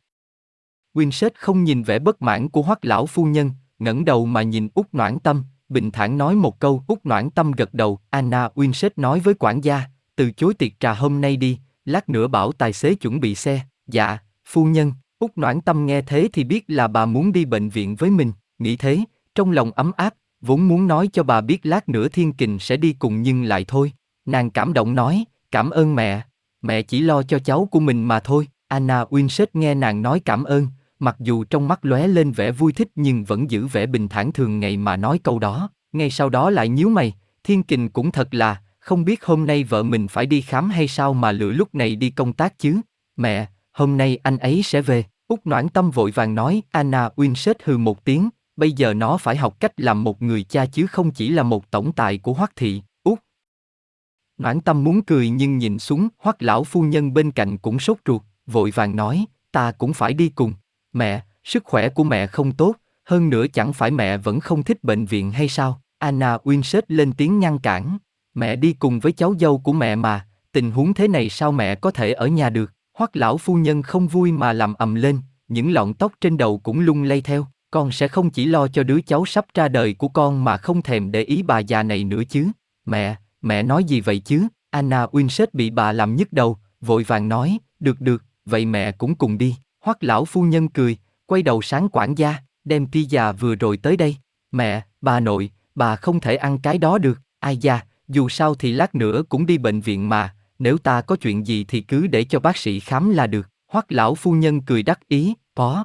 Winsett không nhìn vẻ bất mãn của hoắc lão phu nhân, ngẩng đầu mà nhìn út noãn tâm, bình thản nói một câu, út noãn tâm gật đầu, Anna Winsett nói với quản gia, từ chối tiệc trà hôm nay đi, lát nữa bảo tài xế chuẩn bị xe, dạ, phu nhân, út noãn tâm nghe thế thì biết là bà muốn đi bệnh viện với mình, nghĩ thế, trong lòng ấm áp, vốn muốn nói cho bà biết lát nữa thiên kình sẽ đi cùng nhưng lại thôi, nàng cảm động nói, cảm ơn mẹ, mẹ chỉ lo cho cháu của mình mà thôi, Anna Winsett nghe nàng nói cảm ơn, mặc dù trong mắt lóe lên vẻ vui thích nhưng vẫn giữ vẻ bình thản thường ngày mà nói câu đó, ngay sau đó lại nhíu mày, thiên kình cũng thật là, không biết hôm nay vợ mình phải đi khám hay sao mà lựa lúc này đi công tác chứ, mẹ, hôm nay anh ấy sẽ về, Úc Noãn Tâm vội vàng nói, Anna Winsett hừ một tiếng, bây giờ nó phải học cách làm một người cha chứ không chỉ là một tổng tài của Hoắc Thị, Úc. Noãn Tâm muốn cười nhưng nhìn xuống, Hoắc lão phu nhân bên cạnh cũng sốt ruột, vội vàng nói, ta cũng phải đi cùng. Mẹ, sức khỏe của mẹ không tốt, hơn nữa chẳng phải mẹ vẫn không thích bệnh viện hay sao? Anna Winsett lên tiếng ngăn cản. Mẹ đi cùng với cháu dâu của mẹ mà, tình huống thế này sao mẹ có thể ở nhà được? Hoắc lão phu nhân không vui mà làm ầm lên, những lọn tóc trên đầu cũng lung lay theo. Con sẽ không chỉ lo cho đứa cháu sắp ra đời của con mà không thèm để ý bà già này nữa chứ. Mẹ, mẹ nói gì vậy chứ? Anna Winsett bị bà làm nhức đầu, vội vàng nói, được được, vậy mẹ cũng cùng đi. Hoắc lão phu nhân cười, quay đầu sáng quản gia, đem ti già vừa rồi tới đây. Mẹ, bà nội, bà không thể ăn cái đó được, ai da, dù sao thì lát nữa cũng đi bệnh viện mà, nếu ta có chuyện gì thì cứ để cho bác sĩ khám là được. Hoắc lão phu nhân cười đắc ý, có.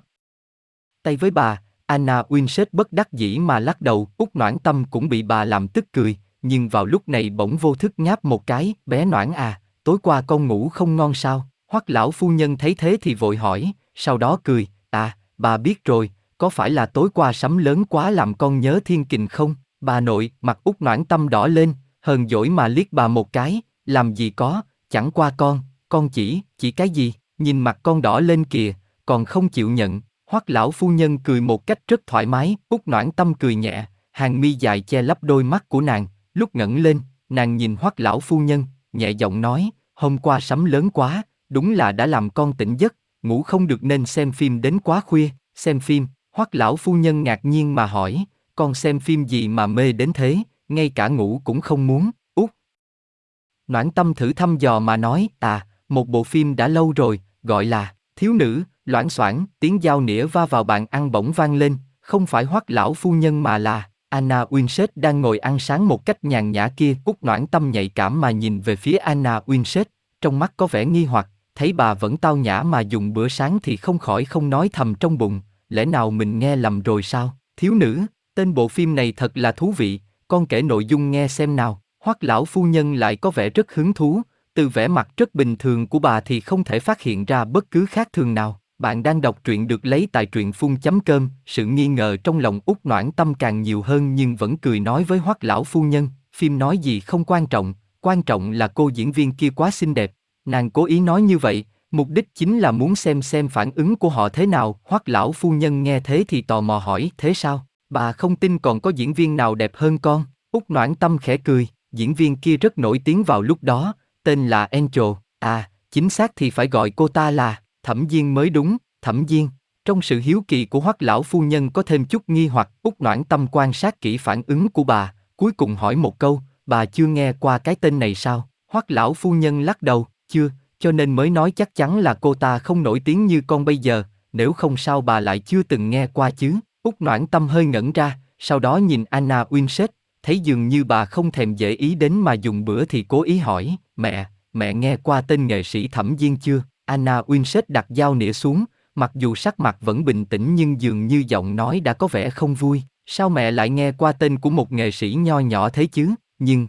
Tay với bà, Anna Winsett bất đắc dĩ mà lắc đầu, út noãn tâm cũng bị bà làm tức cười, nhưng vào lúc này bỗng vô thức ngáp một cái, bé noãn à, tối qua con ngủ không ngon sao? Hoắc lão phu nhân thấy thế thì vội hỏi, sau đó cười, à, bà biết rồi, có phải là tối qua sắm lớn quá làm con nhớ thiên kình không? Bà nội, mặt út noãn tâm đỏ lên, hờn dỗi mà liếc bà một cái, làm gì có, chẳng qua con, con chỉ, chỉ cái gì, nhìn mặt con đỏ lên kìa, còn không chịu nhận. Hoắc lão phu nhân cười một cách rất thoải mái, út noãn tâm cười nhẹ, hàng mi dài che lấp đôi mắt của nàng, lúc ngẩng lên, nàng nhìn Hoắc lão phu nhân, nhẹ giọng nói, hôm qua sắm lớn quá, đúng là đã làm con tỉnh giấc, ngủ không được nên xem phim đến quá khuya, xem phim, hoắc lão phu nhân ngạc nhiên mà hỏi, con xem phim gì mà mê đến thế, ngay cả ngủ cũng không muốn, út. Noãn tâm thử thăm dò mà nói, à, một bộ phim đã lâu rồi, gọi là, thiếu nữ, loãng xoảng, tiếng dao nĩa va vào bàn ăn bỗng vang lên, không phải hoắc lão phu nhân mà là, Anna Winsett đang ngồi ăn sáng một cách nhàn nhã kia, út noãn tâm nhạy cảm mà nhìn về phía Anna Winsett, trong mắt có vẻ nghi hoặc, thấy bà vẫn tao nhã mà dùng bữa sáng thì không khỏi không nói thầm trong bụng, lẽ nào mình nghe lầm rồi sao? Thiếu nữ, tên bộ phim này thật là thú vị, con kể nội dung nghe xem nào. Hoắc lão phu nhân lại có vẻ rất hứng thú, từ vẻ mặt rất bình thường của bà thì không thể phát hiện ra bất cứ khác thường nào. Bạn đang đọc truyện được lấy tại truyện phun chấm cơm, sự nghi ngờ trong lòng út noãn tâm càng nhiều hơn nhưng vẫn cười nói với Hoắc lão phu nhân, phim nói gì không quan trọng, quan trọng là cô diễn viên kia quá xinh đẹp, Nàng cố ý nói như vậy, mục đích chính là muốn xem xem phản ứng của họ thế nào. Hoắc lão phu nhân nghe thế thì tò mò hỏi, thế sao? Bà không tin còn có diễn viên nào đẹp hơn con? Úc Noãn Tâm khẽ cười, diễn viên kia rất nổi tiếng vào lúc đó, tên là Angel. À, chính xác thì phải gọi cô ta là Thẩm Diên mới đúng, Thẩm Diên. Trong sự hiếu kỳ của Hoắc lão phu nhân có thêm chút nghi hoặc, Úc Noãn Tâm quan sát kỹ phản ứng của bà, cuối cùng hỏi một câu, bà chưa nghe qua cái tên này sao? Hoắc lão phu nhân lắc đầu, chưa, cho nên mới nói chắc chắn là cô ta không nổi tiếng như con bây giờ, nếu không sao bà lại chưa từng nghe qua chứ. Úc noãn tâm hơi ngẩn ra, sau đó nhìn Anna Winsett, thấy dường như bà không thèm dễ ý đến mà dùng bữa thì cố ý hỏi, mẹ, mẹ nghe qua tên nghệ sĩ thẩm viên chưa? Anna Winsett đặt dao nĩa xuống, mặc dù sắc mặt vẫn bình tĩnh nhưng dường như giọng nói đã có vẻ không vui. Sao mẹ lại nghe qua tên của một nghệ sĩ nho nhỏ thế chứ? Nhưng,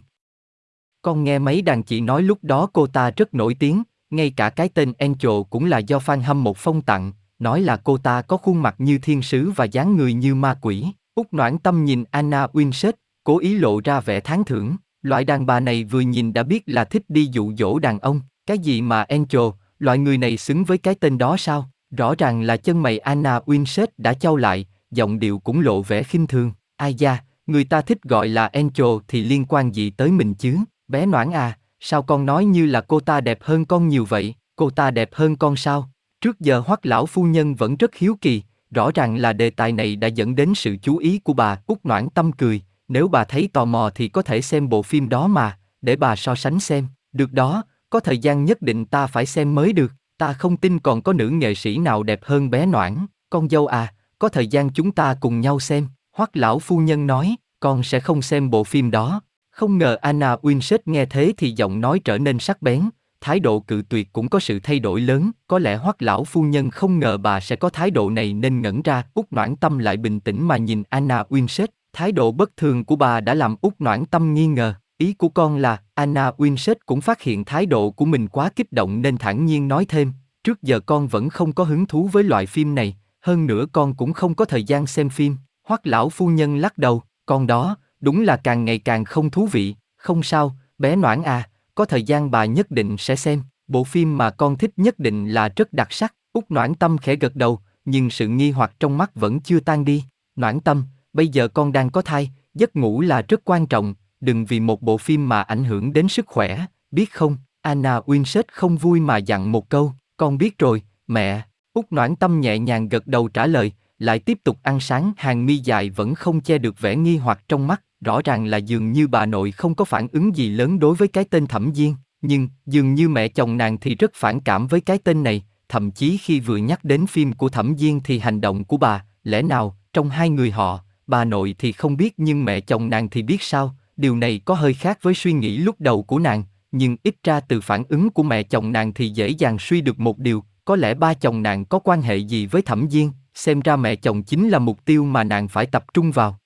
con nghe mấy đàn chị nói lúc đó cô ta rất nổi tiếng, ngay cả cái tên Angel cũng là do fan hâm một phong tặng, nói là cô ta có khuôn mặt như thiên sứ và dáng người như ma quỷ. Úc noãn tâm nhìn Anna Winsett, cố ý lộ ra vẻ tháng thưởng. Loại đàn bà này vừa nhìn đã biết là thích đi dụ dỗ đàn ông. Cái gì mà Angel, loại người này xứng với cái tên đó sao? Rõ ràng là chân mày Anna Winsett đã trao lại, giọng điệu cũng lộ vẻ khinh thường. Ai da, người ta thích gọi là Angel thì liên quan gì tới mình chứ? Bé noãn à, sao con nói như là cô ta đẹp hơn con nhiều vậy? Cô ta đẹp hơn con sao? Trước giờ hoắc lão phu nhân vẫn rất hiếu kỳ, rõ ràng là đề tài này đã dẫn đến sự chú ý của bà. Út noãn tâm cười, nếu bà thấy tò mò thì có thể xem bộ phim đó mà, để bà so sánh xem. Được đó, có thời gian nhất định ta phải xem mới được. Ta không tin còn có nữ nghệ sĩ nào đẹp hơn bé Noãn, con dâu à, có thời gian chúng ta cùng nhau xem. Hoắc lão phu nhân nói, con sẽ không xem bộ phim đó. Không ngờ Anna Winsett nghe thế thì giọng nói trở nên sắc bén, thái độ cự tuyệt cũng có sự thay đổi lớn, có lẽ Hoắc lão phu nhân không ngờ bà sẽ có thái độ này nên ngẩn ra, Út Noãn Tâm lại bình tĩnh mà nhìn Anna Winsett, thái độ bất thường của bà đã làm Út Noãn Tâm nghi ngờ, ý của con là Anna Winsett cũng phát hiện thái độ của mình quá kích động nên thản nhiên nói thêm, trước giờ con vẫn không có hứng thú với loại phim này, hơn nữa con cũng không có thời gian xem phim. Hoắc lão phu nhân lắc đầu, con đó, đúng là càng ngày càng không thú vị, không sao, bé Noãn à, có thời gian bà nhất định sẽ xem, bộ phim mà con thích nhất định là rất đặc sắc. Út Noãn Tâm khẽ gật đầu, nhưng sự nghi hoặc trong mắt vẫn chưa tan đi. Noãn Tâm, bây giờ con đang có thai, giấc ngủ là rất quan trọng, đừng vì một bộ phim mà ảnh hưởng đến sức khỏe, biết không? Anna Winsett không vui mà dặn một câu, con biết rồi, mẹ. Út Noãn Tâm nhẹ nhàng gật đầu trả lời, lại tiếp tục ăn sáng. Hàng mi dài vẫn không che được vẻ nghi hoặc trong mắt, rõ ràng là dường như bà nội không có phản ứng gì lớn đối với cái tên Thẩm Diên, nhưng dường như mẹ chồng nàng thì rất phản cảm với cái tên này, thậm chí khi vừa nhắc đến phim của Thẩm Diên thì hành động của bà, lẽ nào trong hai người họ, bà nội thì không biết nhưng mẹ chồng nàng thì biết sao, điều này có hơi khác với suy nghĩ lúc đầu của nàng, nhưng ít ra từ phản ứng của mẹ chồng nàng thì dễ dàng suy được một điều, có lẽ ba chồng nàng có quan hệ gì với Thẩm Diên, xem ra mẹ chồng chính là mục tiêu mà nàng phải tập trung vào.